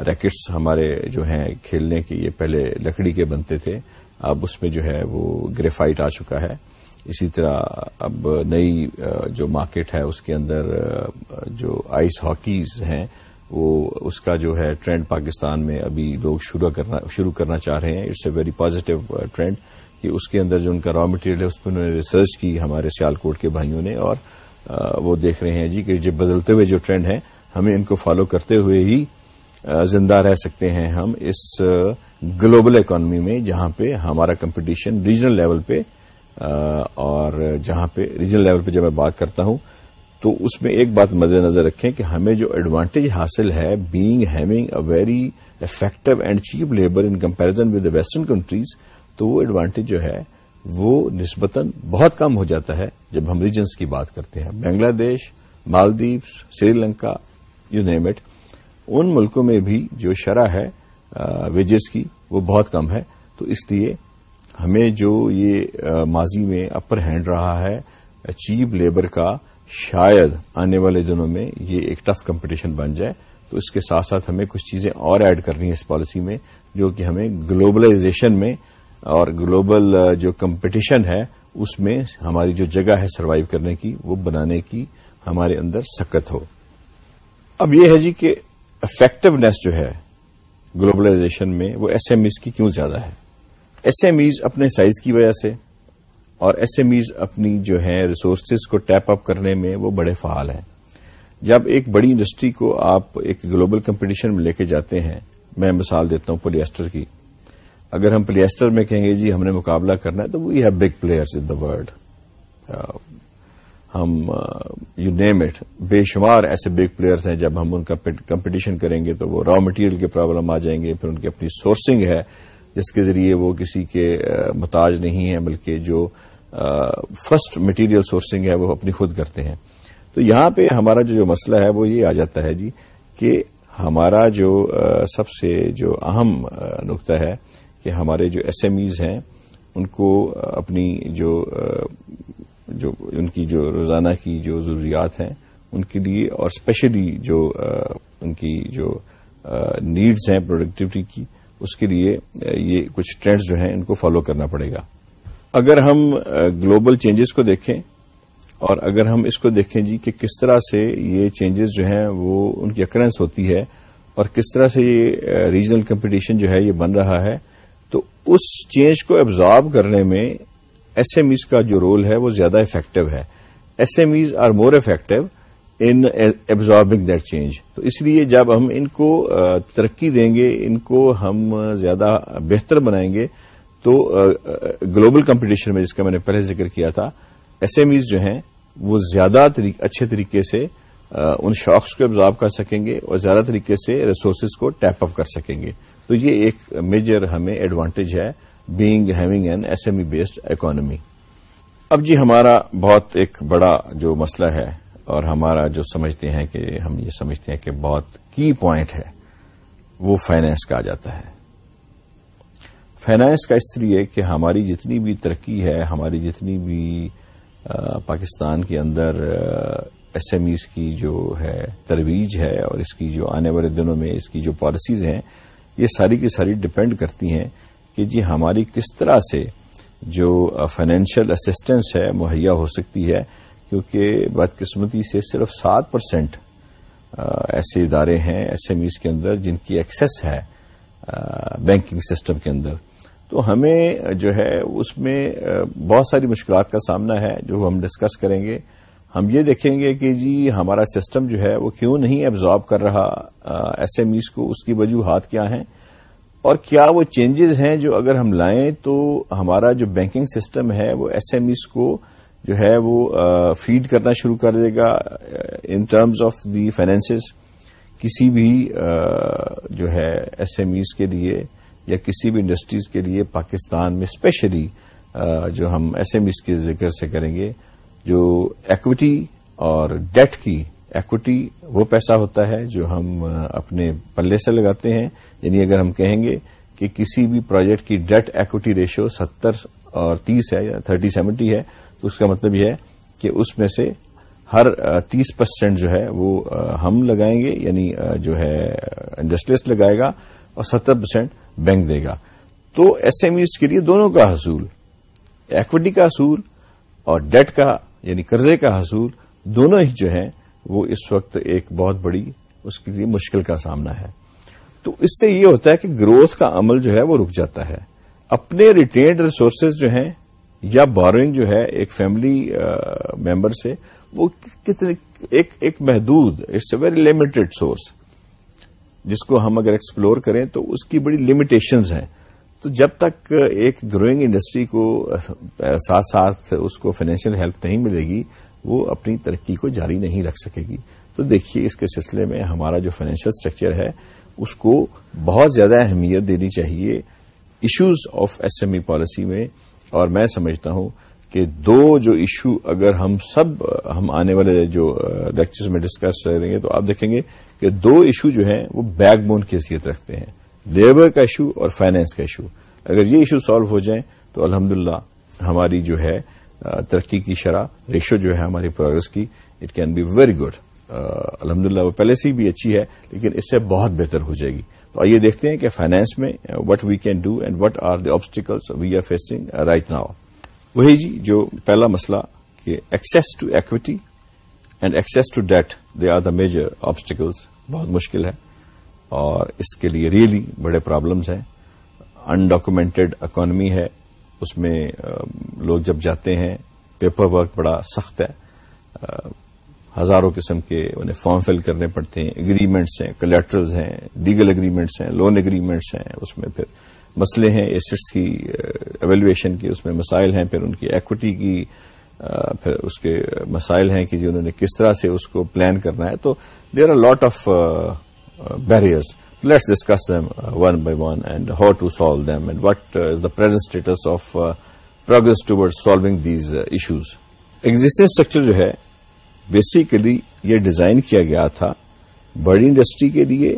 ریکٹس ہمارے جو ہیں کھیلنے کے یہ پہلے لکڑی کے بنتے تھے، اب اس میں جو ہے وہ گریفائٹ آ چکا ہے۔ اسی طرح اب نئی جو مارکیٹ ہے، اس کے اندر جو آئس ہاکیز ہیں، وہ اس کا جو ہے ٹرینڈ پاکستان میں ابھی لوگ شروع کرنا چاہ رہے ہیں۔ It's a very positive trend کہ اس کے اندر جو ان کا را مٹیریل ہے، اس پہ انہوں نے ریسرچ کی ہمارے سیال کوٹ کے بھائیوں نے اور وہ دیکھ رہے ہیں جی کہ جو بدلتے ہوئے جو ٹرینڈ ہیں، ہمیں ان کو فالو کرتے ہوئے ہی زندہ رہ سکتے ہیں ہم اس گلوبل اکانومی میں، جہاں پہ ہمارا کمپٹیشن ریجنل لیول پہ اور جہاں پہ ریجنل لیول پہ جب میں بات کرتا ہوں، تو اس میں ایک بات مد نظر رکھیں کہ ہمیں جو ایڈوانٹیج حاصل ہے being having a very effective and cheap labour in comparison with western countries تو وہ ایڈوانٹیج جو ہے، وہ نسبتاً بہت کم ہو جاتا ہے جب ہم ریجنس کی بات کرتے ہیں۔ Bangladesh, Maldives, Sri Lanka you name it ان ملکوں میں بھی جو شرح ہے ویجز کی، وہ بہت کم ہے۔ تو اس لیے ہمیں جو یہ ماضی میں اپر ہینڈ رہا ہے چیپ لیبر کا، شاید آنے والے دنوں میں یہ ایک ٹف کمپٹیشن بن جائے۔ تو اس کے ساتھ ساتھ ہمیں کچھ چیزیں اور ایڈ کرنی ہے اس پالیسی میں، جو کہ ہمیں گلوبلائزیشن میں اور گلوبل جو کمپٹیشن ہے، اس میں ہماری جو جگہ ہے سروائو کرنے کی، وہ بنانے کی ہمارے اندر سکت ہو۔ اب یہ ہے جی کہ افیکٹونیس جو ہے گلوبلائزیشن میں وہ ایس ایم ایز کی کیوں زیادہ ہے؟ ایس ایم ایز اپنے سائز کی وجہ سے اور ایس ایم ایز اپنی جو ہے ریسورسز کو ٹیپ اپ کرنے میں وہ بڑے فعال ہیں۔ جب ایک بڑی انڈسٹری کو آپ ایک گلوبل کمپٹیشن میں لے کے جاتے ہیں، میں مثال دیتا ہوں پولیسٹر کی۔ اگر ہم پلیسٹر میں کہیں گے جی ہم نے مقابلہ کرنا ہے، تو we have big players in the world ہم یو نیم اٹ بے شمار ایسے بگ پلیئرز ہیں، جب ہم ان کا کمپٹیشن کریں گے تو وہ را مٹیریل کے پرابلم آ جائیں گے، پھر ان کی اپنی سورسنگ ہے، جس کے ذریعے وہ کسی کے محتاج نہیں ہیں، بلکہ جو فرسٹ مٹیریل سورسنگ ہے، وہ اپنی خود کرتے ہیں۔ تو یہاں پہ ہمارا جو مسئلہ ہے، وہ یہ آ جاتا ہے جی کہ ہمارا جو سب سے جو اہم نقطہ ہے کہ ہمارے جو ایس ایم ایز ہیں، ان کو اپنی جو جو ان کی جو روزانہ کی جو ضروریات ہیں، ان کے لیے اور اسپیشلی جو ان کی جو نیڈز ہیں پروڈکٹیوٹی کی، اس کے لیے یہ کچھ ٹرینڈز جو ہیں، ان کو فالو کرنا پڑے گا۔ اگر ہم گلوبل چینجز کو دیکھیں، اور اگر ہم اس کو دیکھیں جی کہ کس طرح سے یہ چینجز جو ہیں، وہ ان کی اکرنس ہوتی ہے، اور کس طرح سے یہ ریجنل کمپٹیشن جو ہے، یہ بن رہا ہے، تو اس چینج کو ایبزارب کرنے میں ایس ایم ایز کا جو رول ہے وہ زیادہ افیکٹو ہے۔ S M Es are more effective in absorbing that change تو اس لیے جب ہم ان کو ترقی دیں گے، ان کو ہم زیادہ بہتر بنائیں گے، تو گلوبل کمپٹیشن میں جس کا میں نے پہلے ذکر کیا تھا ایس ایم ایز جو ہیں، وہ زیادہ اچھے طریقے سے ان شاکس کو ایبزارب کر سکیں گے اور زیادہ طریقے سے ریسورسز کو ٹیپ اپ کر سکیں گے۔ تو یہ ایک میجر ہمیں ایڈوانٹیج ہے۔ Being having an S M E based economy اب جی ہمارا بہت ایک بڑا جو مسئلہ ہے اور ہمارا جو سمجھتے ہیں کہ ہم یہ سمجھتے ہیں کہ بہت کی پوائنٹ ہے، وہ فائنینس کا آ جاتا ہے۔ فائنانس کا اس لیے کہ ہماری جتنی بھی ترقی ہے، ہماری جتنی بھی پاکستان کے اندر ایس ایم ایز کی جو ہے ترویج ہے اور اس کی جو آنے والے دنوں میں اس کی جو پالیسیز ہیں، یہ ساری کی ساری ڈپینڈ کرتی ہیں۔ کہ جی ہماری کس طرح سے جو فائنینشیل اسسٹنس ہے مہیا ہو سکتی ہے، کیونکہ بدقسمتی سے صرف سات پرسینٹ ایسے ادارے ہیں ایس ایم ایز کے اندر جن کی ایکسس ہے بینکنگ سسٹم کے اندر۔ تو ہمیں جو ہے اس میں بہت ساری مشکلات کا سامنا ہے جو ہم ڈسکس کریں گے۔ ہم یہ دیکھیں گے کہ جی ہمارا سسٹم جو ہے وہ کیوں نہیں ایبزارب کر رہا ایس ایم ایز کو، اس کی وجوہات کیا ہیں۔ اور کیا وہ چینجز ہیں جو اگر ہم لائیں تو ہمارا جو بینکنگ سسٹم ہے وہ ایس ایم ایز کو جو ہے وہ فیڈ کرنا شروع کر دے گا in terms of the finances کسی بھی جو ہے ایس ایم ایز کے لیے یا کسی بھی انڈسٹریز کے لیے پاکستان میں اسپیشلی جو ہم ایس ایم ایز کے ذکر سے کریں گے، جو ایکوٹی اور ڈیٹ کی ایکوٹی وہ پیسہ ہوتا ہے جو ہم اپنے پلے سے لگاتے ہیں یعنی اگر ہم کہیں گے کہ کسی بھی پروجیکٹ کی ڈیٹ ایکوٹی ریشو ستر اور تیس ہے یا تھرٹی سیونٹی ہے، تو اس کا مطلب یہ ہے کہ اس میں سے ہر تیس پرسینٹ جو ہے وہ ہم لگائیں گے یعنی جو ہے انڈسٹریلسٹ لگائے گا اور ستر پرسینٹ بینک دے گا۔ تو ایس ایم ایز کے لیے دونوں کا حصول، ایکوٹی کا حصول اور ڈیٹ کا یعنی قرضے کا حصول، دونوں ہی جو ہیں، وہ اس وقت ایک بہت بڑی، اس کے لیے مشکل کا سامنا ہے۔ تو اس سے یہ ہوتا ہے کہ گروتھ کا عمل جو ہے وہ رک جاتا ہے۔ اپنے ریٹینڈ ریسورسز جو ہیں یا بورنگ جو ہے ایک فیملی ممبر سے، وہ کتنے، ایک ایک محدود it's a very limited source جس کو ہم اگر ایکسپلور کریں تو اس کی بڑی لمیٹیشنز ہیں۔ تو جب تک ایک گروئنگ انڈسٹری کو ساتھ ساتھ اس کو فائنینشیل ہیلپ نہیں ملے گی، وہ اپنی ترقی کو جاری نہیں رکھ سکے گی۔ تو دیکھیے اس کے سلسلے میں ہمارا جو فائنینشیل اسٹرکچر ہے اس کو بہت زیادہ اہمیت دینی چاہیے issues of S M E policy میں۔ اور میں سمجھتا ہوں کہ دو جو ایشو اگر ہم سب، ہم آنے والے جو لیکچرز میں ڈسکس کریں گے تو آپ دیکھیں گے کہ دو ایشو جو ہیں وہ بیک بون کی حیثیت رکھتے ہیں۔ لیبر کا ایشو اور فائنینس کا ایشو اگر یہ ایشو سالو ہو جائیں تو الحمدللہ ہماری جو ہے، ترقی کی شرح ریشو جو ہے ہماری پروگرس کی it can be very good الحمدللہ، وہ پہلے سے بھی اچھی ہے، لیکن اس سے بہت بہتر ہو جائے گی۔ تو آئیے دیکھتے ہیں کہ فائنینس میں what we can do and what are the obstacles we are facing right now وہی جی جو پہلا مسئلہ کہ access to equity and access to debt they are the major obstacles بہت مشکل ہے۔ اور اس کے لیے ریئلی بڑے پرابلمز ہیں۔ انڈاکومینٹڈ اکانمی ہے۔ اس میں لوگ جب جاتے ہیں پیپر ورک بڑا سخت ہے۔ ہزاروں قسم کے انہیں فارم فل کرنے پڑتے ہیں اگریمنٹس ہیں کلیکٹرز ہیں لیگل اگریمنٹس ہیں لون اگریمنٹس ہیں، اس میں پھر مسئلے ہیں ایسٹس کی ایویلویشن کی، اس میں مسائل ہیں، پھر ان کی ایکوٹی کی پھر اس کے مسائل ہیں کہ جی انہوں نے کس طرح سے اس کو پلان کرنا ہے۔ تو there are lot of barriers let's discuss them one by one and how to solve them and what is the present status of progress ٹوڈ solving these issues existing structure جو ہے بیسیکلی یہ design کیا گیا تھا بڑی industry کے لیے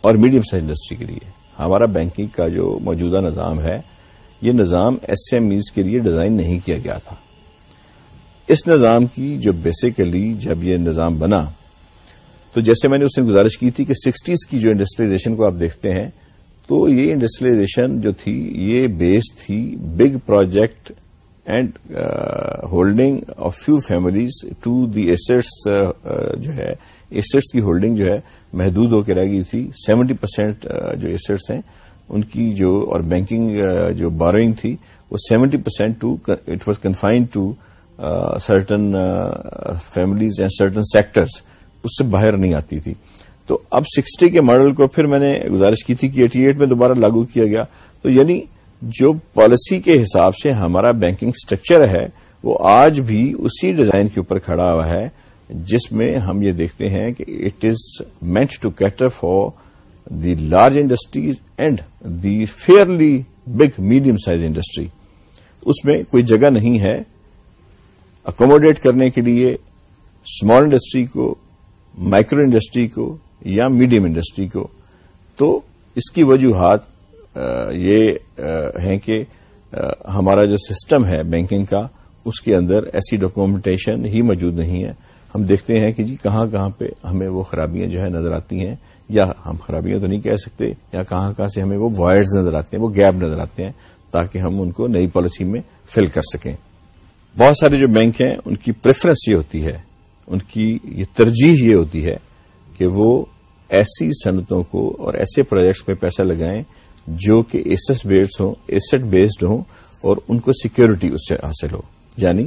اور میڈیم سائز انڈسٹری کے لیے۔ ہمارا بینکنگ کا جو موجودہ نظام ہے، یہ نظام ایس ایم ایز کے لیے ڈیزائن نہیں کیا گیا تھا۔ اس نظام کی جو بیسیکلی جب یہ نظام بنا، تو جیسے میں نے اس نے گزارش کی تھی کہ سکسٹیز کی جو انڈسٹریلائزیشن کو آپ دیکھتے ہیں، تو یہ انڈسٹریلائزیشن جو تھی، یہ بیس تھی big project and holding of few families to the assets جو ہے، ایسٹس کی ہولڈنگ جو ہے محدود ہو کے رہ گئی تھی۔ سیونٹی پرسینٹ جو ایسٹس ہیں، ان کی جو اور بینکنگ جو بارئنگ تھی، وہ seventy percent to it was confined to certain families and certain sectors, اس سے باہر نہیں آتی تھی۔ تو اب سکسٹی کے ماڈل کو پھر میں نے گزارش کی تھی کہ ایٹی ایٹ میں دوبارہ لاگو کیا گیا۔ تو یعنی جو پالیسی کے حساب سے ہمارا بینکنگ اسٹرکچر ہے، وہ آج بھی اسی ڈیزائن کے اوپر کھڑا ہوا ہے، جس میں ہم یہ دیکھتے ہیں کہ it is meant to cater for the large industries and the fairly big medium size industry اس میں کوئی جگہ نہیں ہے اکوموڈیٹ کرنے کے لیے اسمال انڈسٹری کو مائکرو انڈسٹری کو یا میڈیم انڈسٹری کو۔ تو اس کی وجوہات یہ ہیں کہ ہمارا جو سسٹم ہے بینکنگ کا، اس کے اندر ایسی ڈاکومنٹیشن ہی موجود نہیں ہے۔ ہم دیکھتے ہیں کہ جی کہاں کہاں پہ ہمیں وہ خرابیاں جو ہے نظر آتی ہیں، یا ہم خرابیاں تو نہیں کہہ سکتے، یا کہاں کہاں سے ہمیں وہ وائڈز نظر آتے ہیں، وہ گیپ نظر آتے ہیں، تاکہ ہم ان کو نئی پالیسی میں فل کر سکیں۔ بہت سارے جو بینک ہیں، ان کی پریفرنس یہ ہوتی ہے، ان کی یہ ترجیح یہ ہوتی ہے کہ وہ ایسی صنعتوں کو اور ایسے پروجیکٹس میں پیسہ لگائیں جو کہ ایسٹ بیسڈ ہوں ایسٹ بیسڈ ہوں اور ان کو سیکورٹی اس سے حاصل ہو یعنی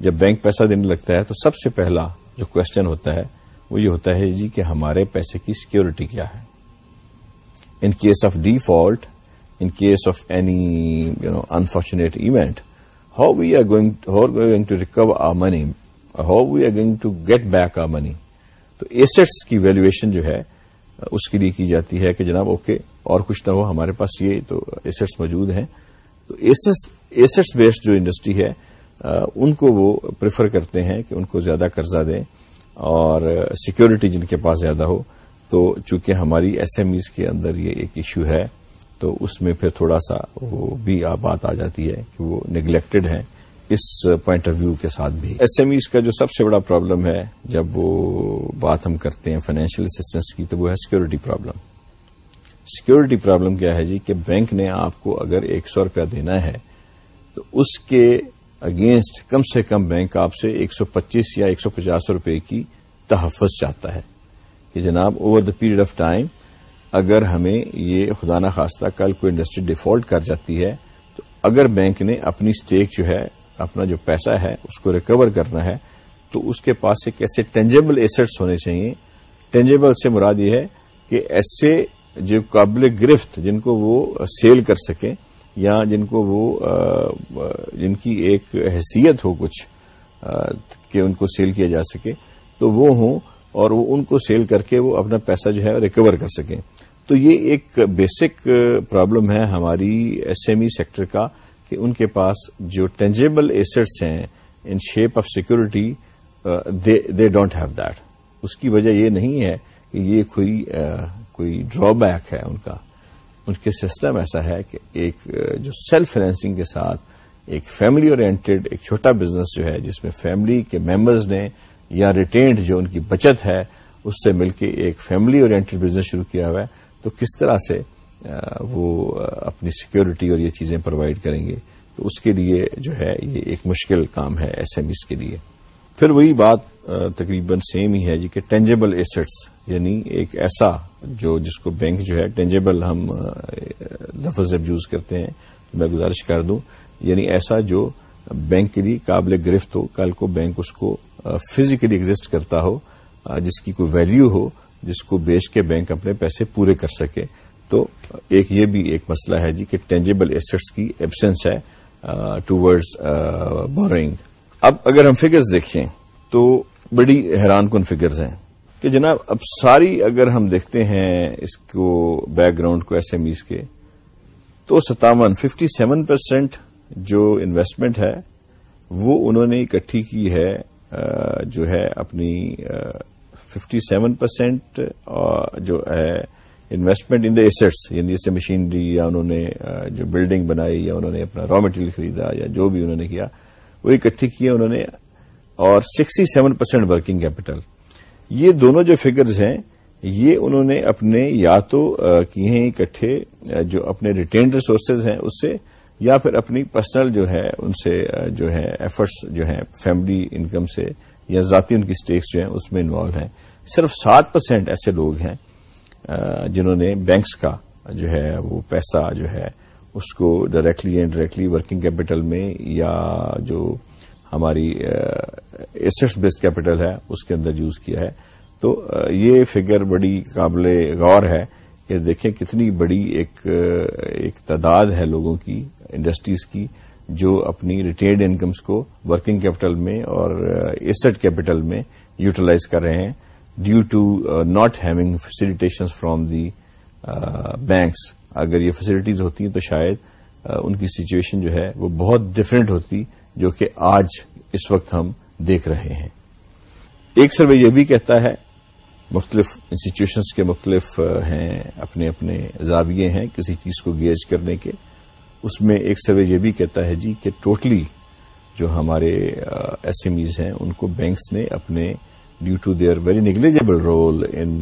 جب بینک پیسہ دینے لگتا ہے تو سب سے پہلا جو کوشچن ہوتا ہے وہ یہ ہوتا ہے جی کہ ہمارے پیسے کی سیکورٹی کیا ہے in case of default in case of any you know unfortunate event how we are going to recover our money, how we are going to get back our money. تو ایسٹس کی valuation جو ہے اس کے لیے کی جاتی ہے کہ جناب اوکے اور کچھ نہ ہو، ہمارے پاس یہ تو ایسٹس موجود ہیں۔ تو ایسٹس بیسڈ جو انڈسٹری ہے ان کو وہ پریفر کرتے ہیں کہ ان کو زیادہ قرضہ دیں اور سیکیورٹی جن کے پاس زیادہ ہو۔ تو چونکہ ہماری ایس ایم ایز کے اندر یہ ایک ایشو ہے، تو اس میں پھر تھوڑا سا وہ بھی بات آ جاتی ہے کہ وہ نیگلیکٹڈ ہیں اس پوائنٹ آف ویو کے ساتھ بھی۔ ایس ایم ایز کا جو سب سے بڑا پرابلم ہے، جب وہ بات ہم کرتے ہیں فائنینشیل اسسٹنس کی، تو وہ ہے سیکورٹی پرابلم سیکورٹی پرابلم کیا ہے جی؟ کہ بینک نے آپ کو اگر ایک سو روپیہ دینا ہے، تو اس کے اگینسٹ کم سے کم بینک آپ سے ایک سو پچیس یا ایک سو پچاس روپے کی تحفظ چاہتا ہے۔ کہ جناب over the period of time اگر ہمیں یہ خدا نخواستہ کل کوئی انڈسٹری ڈیفالٹ کر جاتی ہے، تو اگر بینک نے اپنی اسٹیک جو ہے، اپنا جو پیسہ ہے، اس کو ریکور کرنا ہے، تو اس کے پاس ایک ایسے ٹینجیبل ایسٹس ہونے چاہیے۔ ٹینجیبل سے مراد یہ ہے کہ ایسے جو قابل گرفت جن کو وہ سیل کر سکیں یا جن کو وہ جن کی ایک حیثیت ہو کچھ کہ ان کو سیل کیا جا سکے، تو وہ ہوں اور وہ ان کو سیل کر کے وہ اپنا پیسہ جو ہے ریکور کر سکیں۔ تو یہ ایک بیسک پرابلم ہے ہماری ایس ایم ای سیکٹر کا کہ ان کے پاس جو ٹینجیبل ایسٹس ہیں in shape of security they don't have that اس کی وجہ یہ نہیں ہے کہ یہ کوئی کوئی ڈرا بیک ہے ان کا، ان کے سسٹم ایسا ہے کہ ایک، جو سیلف فائنینسنگ کے ساتھ ایک فیملی اورینٹیڈ ایک چھوٹا بزنس جو ہے، جس میں فیملی کے ممبرز نے یا ریٹینڈ جو ان کی بچت ہے، اس سے مل کے ایک فیملی اورینٹیڈ بزنس شروع کیا ہوا ہے۔ تو کس طرح سے وہ اپنی سیکیورٹی اور یہ چیزیں پرووائڈ کریں گے؟ تو اس کے لیے جو ہے، یہ ایک مشکل کام ہے ایس ایم ایز کے لیے۔ پھر وہی بات تقریباً سیم ہی ہے جی کہ ٹینجیبل ایسٹس یعنی ایک ایسا جو جس کو بینک جو ہے ٹینجیبل ہم لفظ جب یوز کرتے ہیں، تو میں گزارش کر دوں۔ یعنی ایسا جو بینک کے لیے قابل گرفت ہو، کل کو بینک اس کو فزیکلی ایگزٹ کرتا ہو جس کی کوئی ویلیو ہو، جس کو بیچ کے بینک اپنے پیسے پورے کر سکے۔ تو ایک یہ بھی ایک مسئلہ ہے جی کہ ٹینجیبل ایسٹس کی ایبسنس ہے ٹو ورڈز بورنگ اب اگر ہم فگرز دیکھیں، تو بڑی حیران کن فگرز ہیں۔ کہ جناب، اب ساری اگر ہم دیکھتے ہیں اس کو بیک گراؤنڈ کو ایس ایم ایز کے، تو ستاون، ففٹی سیون پرسینٹ جو انویسٹمنٹ ہے، وہ انہوں نے اکٹھی کی ہے جو ہے اپنی ففٹی سیون پرسینٹ جو ہے انویسٹمنٹ ان دا ایسٹس یعنی جیسے مشینری یا انہوں نے جو بلڈنگ بنائی یا انہوں نے اپنا را مٹیریل خریدا یا جو بھی انہوں نے کیا، وہ اکٹھی کیے انہوں نے، اور sixty seven percent working capital. یہ دونوں جو فگرز ہیں، یہ انہوں نے اپنے یا تو کیے ہیں اکٹھے جو اپنے ریٹینڈ ریسورسز ہیں، اس سے، یا پھر اپنی پرسنل جو ہے، ان سے جو ہے ایفرٹس جو ہیں فیملی انکم سے، یا ذاتی ان کی اسٹیکس جو ہیں، اس میں انوالو ہیں۔ صرف سات پرسینٹ ایسے لوگ ہیں جنہوں نے بینکس کا جو ہے، وہ پیسہ جو ہے، اس کو ڈائریکٹلی انڈائریکٹلی ورکنگ کیپٹل میں، یا جو ہماری ایسٹس بیسڈ کیپٹل ہے، اس کے اندر یوز کیا ہے۔ تو یہ فگر بڑی قابل غور ہے کہ دیکھیں کتنی بڑی ایک ایک تعداد ہے لوگوں کی انڈسٹریز کی، جو اپنی ریٹینڈ انکمز کو ورکنگ کیپٹل میں اور ایسٹ کیپٹل میں یوٹیلائز کر رہے ہیں due to not having facilitation from the banks اگر یہ فیسلٹیز ہوتی ہیں تو شاید ان کی سچویشن جو ہے وہ بہت ڈفرینٹ ہوتی۔ جو کہ آج اس وقت ہم دیکھ رہے ہیں۔ ایک سروے یہ بھی کہتا ہے، مختلف انسٹیٹیوشنس کے مختلف ہیں، اپنے اپنے زاویے ہیں کسی چیز کو گیج کرنے کے۔ اس میں ایک سروے یہ بھی کہتا ہے جی کہ ٹوٹلی جو ہمارے ایس ایم ایز ہیں، ان کو بینکس نے اپنے due to their very negligible role in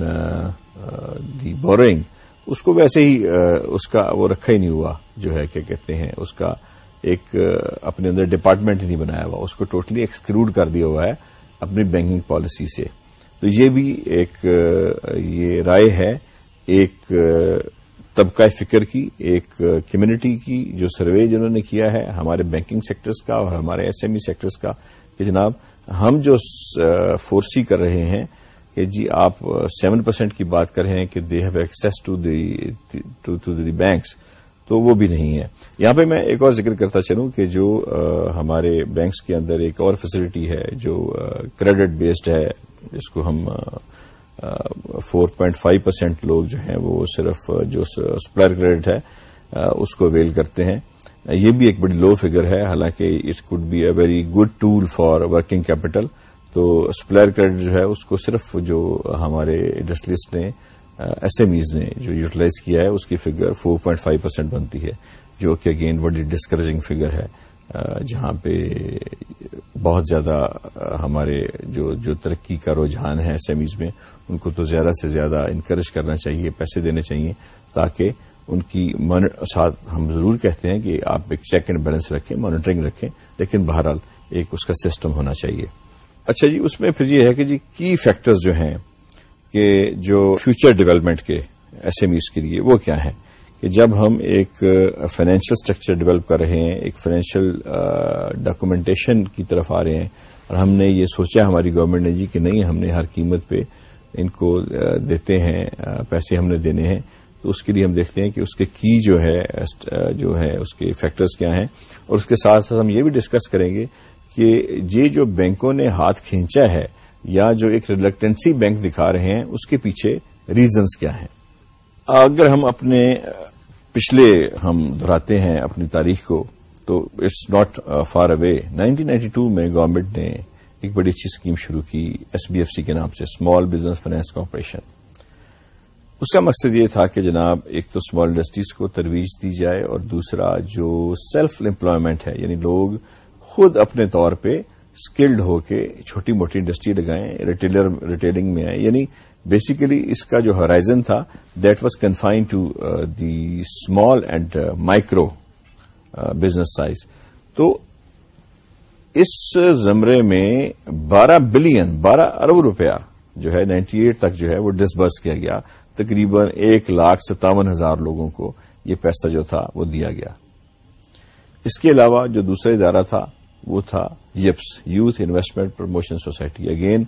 the borrowing اس کو ویسے ہی اس کا وہ رکھا ہی نہیں ہوا، جو ہے کیا کہتے ہیں اس کا ایک اپنے اندر ڈپارٹمنٹ نہیں بنایا ہوا، اس کو ٹوٹلی ایکسکلوڈ کر دیا ہوا ہے اپنی بینکنگ پالیسی سے۔ تو یہ بھی ایک یہ رائے ہے، ایک طبقہ فکر کی، ایک کمیونٹی کی، جو سروے جنہوں نے کیا ہے ہمارے بینکنگ سیکٹرز کا اور ہمارے ایس ایم ای سیکٹرز کا کہ جناب ہم جو فورسی کر رہے ہیں کہ جی آپ سیون پرسینٹ کی بات کر رہے ہیں کہ they have access to the banks تو وہ بھی نہیں ہے۔ یہاں پہ میں ایک اور ذکر کرتا چلوں کہ جو ہمارے بینکس کے اندر ایک اور فیسلٹی ہے جو کریڈٹ بیسڈ ہے، جس کو ہم فور پوائنٹ فائیو پرسینٹ لوگ جو ہیں وہ صرف جو سپلائر کریڈٹ ہے اس کو اویل کرتے ہیں۔ یہ بھی ایک بڑی لو فگر ہے، حالانکہ it could be a very good tool for working capital تو سپلائر کریڈٹ جو ہے، اس کو صرف جو ہمارے انڈسٹریلسٹ نے ایس ایم ایز نے جو یوٹیلائز کیا ہے، اس کی figure four point five percent بنتی ہے، جو کہ اگین بڑی ڈسکریجنگ فگر ہے uh, جہاں پہ بہت زیادہ uh, ہمارے جو جو ترقی کا رجحان ہے ایس ایم ایز میں، ان کو تو زیادہ سے زیادہ انکریج کرنا چاہیے، پیسے دینے چاہیے، تاکہ ان کی ساتھ ہم ضرور کہتے ہیں کہ آپ ایک چیک اینڈ بیلنس رکھیں مانیٹرنگ رکھیں، لیکن بہرحال ایک اس کا سسٹم ہونا چاہیے۔ اچھا جی اس میں پھر یہ ہے کہ جی کی فیکٹرز جو ہیں کہ جو فیوچر ڈیولپمنٹ کے ایس ایم ایز کے لیے وہ کیا ہیں؟ کہ جب ہم ایک فائنینشیل اسٹرکچر ڈیولپ کر رہے ہیں، ایک فائنینشیل ڈاکومنٹیشن کی طرف آ رہے ہیں، اور ہم نے یہ سوچا، ہماری گورنمنٹ نے جی کہ نہیں، ہم نے ہر قیمت پہ ان کو دیتے ہیں پیسے ہم نے دینے ہیں، تو اس کے لیے ہم دیکھتے ہیں کہ اس کے کی جو ہے جو ہے، اس کے فیکٹرز کیا ہیں؟ اور اس کے ساتھ ساتھ ہم یہ بھی ڈسکس کریں گے کہ یہ جو بینکوں نے ہاتھ کھینچا ہے یا جو ایک ریلیکٹنسی بینک دکھا رہے ہیں، اس کے پیچھے ریزنز کیا ہیں؟ اگر ہم اپنے، پچھلے ہم دہراتے ہیں اپنی تاریخ کو، تو it's not far away nineteen ninety two میں گورنمنٹ نے ایک بڑی اچھی اسکیم شروع کی ایس بی ایف سی کے نام سے اسمال بزنس فائنانس کارپوریشن اس کا مقصد یہ تھا کہ جناب، ایک تو اسمال انڈسٹریز کو ترویج دی جائے اور دوسرا جو سیلف امپلائمنٹ ہے یعنی لوگ خود اپنے طور پہ اسکلڈ ہو کے چھوٹی موٹی انڈسٹری لگائیں ریٹیلر ریٹیلنگ میں آئیں یعنی بیسیکلی اس کا جو ہرائزن تھا that was confine to the small and micro business size تو اس زمرے میں بارہ بلین، بارہ ارب روپیہ جو ہے، نائنٹی ایٹ تک جو ہے، وہ ڈسبرس کیا گیا۔ تقریباً ایک لاکھ ستاون ہزار لوگوں کو یہ پیسہ جو تھا، وہ دیا گیا۔ اس کے علاوہ جو دوسرا ادارہ تھا وہ تھا YIPS youth investment promotion society. Again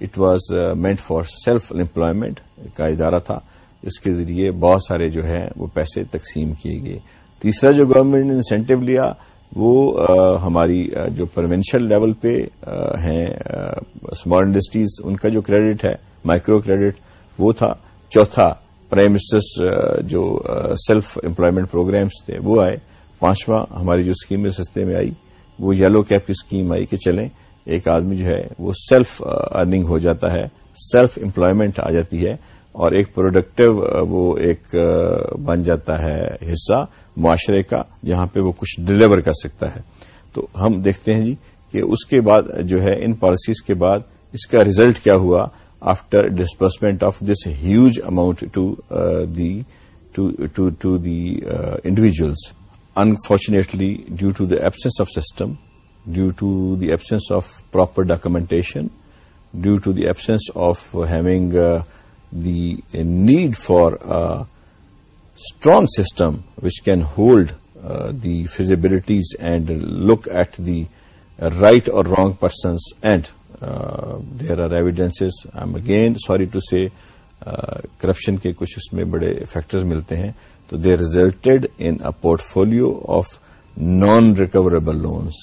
it was meant for self employment کا ادارہ تھا. اس کے ذریعے بہت سارے جو ہے وہ پیسے تقسیم کیے گئے. تیسرا جو گورنمنٹ نے انسینٹو لیا وہ uh, ہماری uh, جو پروینشل لیول پہ uh, ہیں اسمال انڈسٹریز ان کا جو کریڈٹ ہے مائکرو کریڈٹ وہ تھا. چوتھا پرائم منسٹر جو سیلف امپلائمنٹ پروگرامس تھے وہ آئے. پانچواں، ہماری جو اسکیم سستے میں آئی وہ یلو کیپ کی اسکیم آئی کہ چلیں ایک آدمی جو ہے وہ سیلف ارننگ ہو جاتا ہے سیلف امپلائمنٹ آ جاتی ہے اور ایک پروڈکٹیو وہ ایک بن جاتا ہے حصہ معاشرے کا جہاں پہ وہ کچھ ڈلیور کر سکتا ہے۔ تو ہم دیکھتے ہیں جی کہ اس کے بعد جو ہے ان پالیسیز کے بعد اس کا ریزلٹ کیا ہوا after disbursement of this huge amount to uh, uh, individuals. Unfortunately, due to the absence of system, due to the absence of proper documentation, due to the absence of having uh, the need for a strong system which can hold the feasibilities and look at the right or wrong persons and there are evidences I'm again sorry to see corruption کے کچھ اس میں بڑے factors ملتے ہیں تو they resulted in a portfolio of non recoverable loans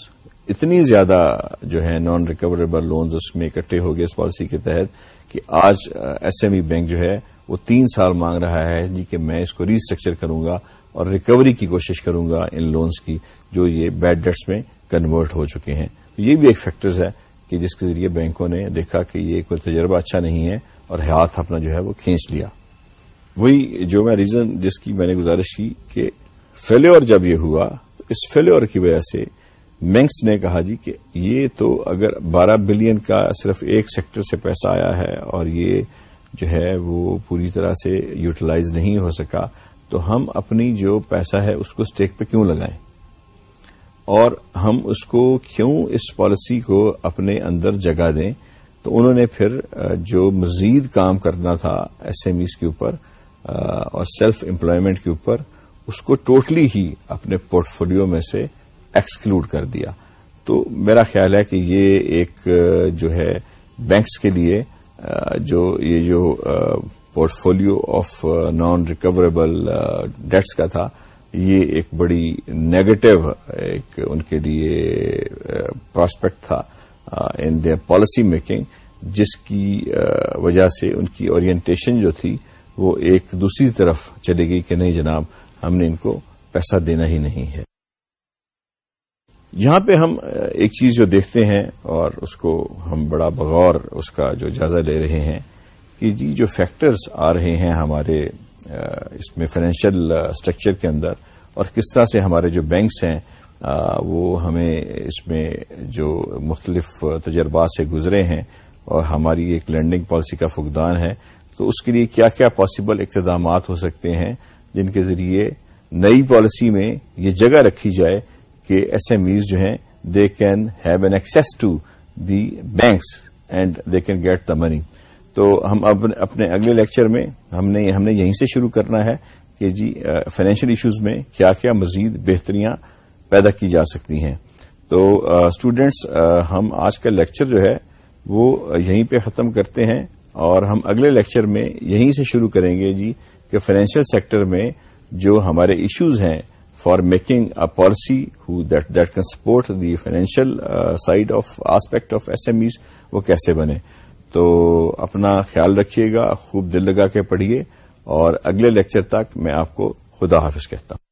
اتنی زیادہ جو ہے نان ریکوریبل لونز اس میں اکٹھے ہو گئے اس پالیسی کے تحت کہ آج ایس ایم ای بینک جو ہے وہ تین سال مانگ رہا ہے جی کہ میں اس کو ریسٹرکچر کروں گا اور ریکوری کی کوشش کروں گا ان لونز کی جو یہ بیڈ ڈیٹس میں کنورٹ ہو چکے ہیں. تو یہ بھی ایک فیکٹرز ہے کہ جس کے ذریعے بینکوں نے دیکھا کہ یہ کوئی تجربہ اچھا نہیں ہے اور ہاتھ اپنا جو ہے وہ کھینچ لیا۔ وہی جو میں ریزن جس کی میں نے گزارش کی کہ فیلور جب یہ ہوا، تو اس فیلور کی وجہ سے مینکس نے کہا جی کہ یہ تو اگر بارہ بلین کا صرف ایک سیکٹر سے پیسہ آیا ہے اور یہ جو ہے وہ پوری طرح سے یوٹیلائز نہیں ہو سکا، تو ہم اپنی جو پیسہ ہے اس کو اسٹیک پہ کیوں لگائیں؟ اور ہم اس کو کیوں اس پالیسی کو اپنے اندر جگہ دیں؟ تو انہوں نے پھر جو مزید کام کرنا تھا ایس ایم ایز کے اوپر اور سیلف امپلائمنٹ کے اوپر اس کو ٹوٹلی ہی اپنے پورٹ فولو میں سے ایکسکلوڈ کر دیا۔ تو میرا خیال ہے کہ یہ ایک جو ہے بینکس کے لیے جو یہ جو portfolio of non recoverable debts کا تھا، یہ ایک بڑی نیگیٹو ایک ان کے لیے پراسپیکٹ تھا ان دیئر پالیسی میکنگ جس کی وجہ سے ان کی اورینٹیشن جو تھی وہ ایک دوسری طرف چلے گئی کہ نہیں جناب، ہم نے ان کو پیسہ دینا ہی نہیں ہے۔ یہاں پہ ہم ایک چیز جو دیکھتے ہیں اور اس کو ہم بڑا بغور اس کا جو جائزہ لے رہے ہیں کہ جی جو فیکٹرز آ رہے ہیں ہمارے اس میں فائنینشیل اسٹرکچر کے اندر اور کس طرح سے ہمارے جو بینکس ہیں وہ ہمیں اس میں جو مختلف تجربات سے گزرے ہیں اور ہماری ایک لینڈنگ پالیسی کا فقدان ہے۔ تو اس کے لیے کیا کیا پاسبل اقتدامات ہو سکتے ہیں جن کے ذریعے نئی پالیسی میں یہ جگہ رکھی جائے کہ ایس ایم ایز جو ہیں they can have an access to the banks and they can get the money تو ہم اپنے اگلے لیکچر میں ہم نے ہم نے یہیں سے شروع کرنا ہے کہ جی فائنینشیل ایشوز میں کیا کیا مزید بہتریاں پیدا کی جا سکتی ہیں۔ تو اسٹوڈینٹس ہم آج کا لیکچر جو ہے وہ یہیں پہ ختم کرتے ہیں۔ اور ہم اگلے لیکچر میں یہیں سے شروع کریں گے جی کہ فائنینشیل سیکٹر میں جو ہمارے ایشوز ہیں for making a policy that can support the financial side of aspect of SMEs وہ کیسے بنے؟ تو اپنا خیال رکھیے گا، خوب دل لگا کے پڑھیے اور اگلے لیکچر تک میں آپ کو خدا حافظ کہتا ہوں۔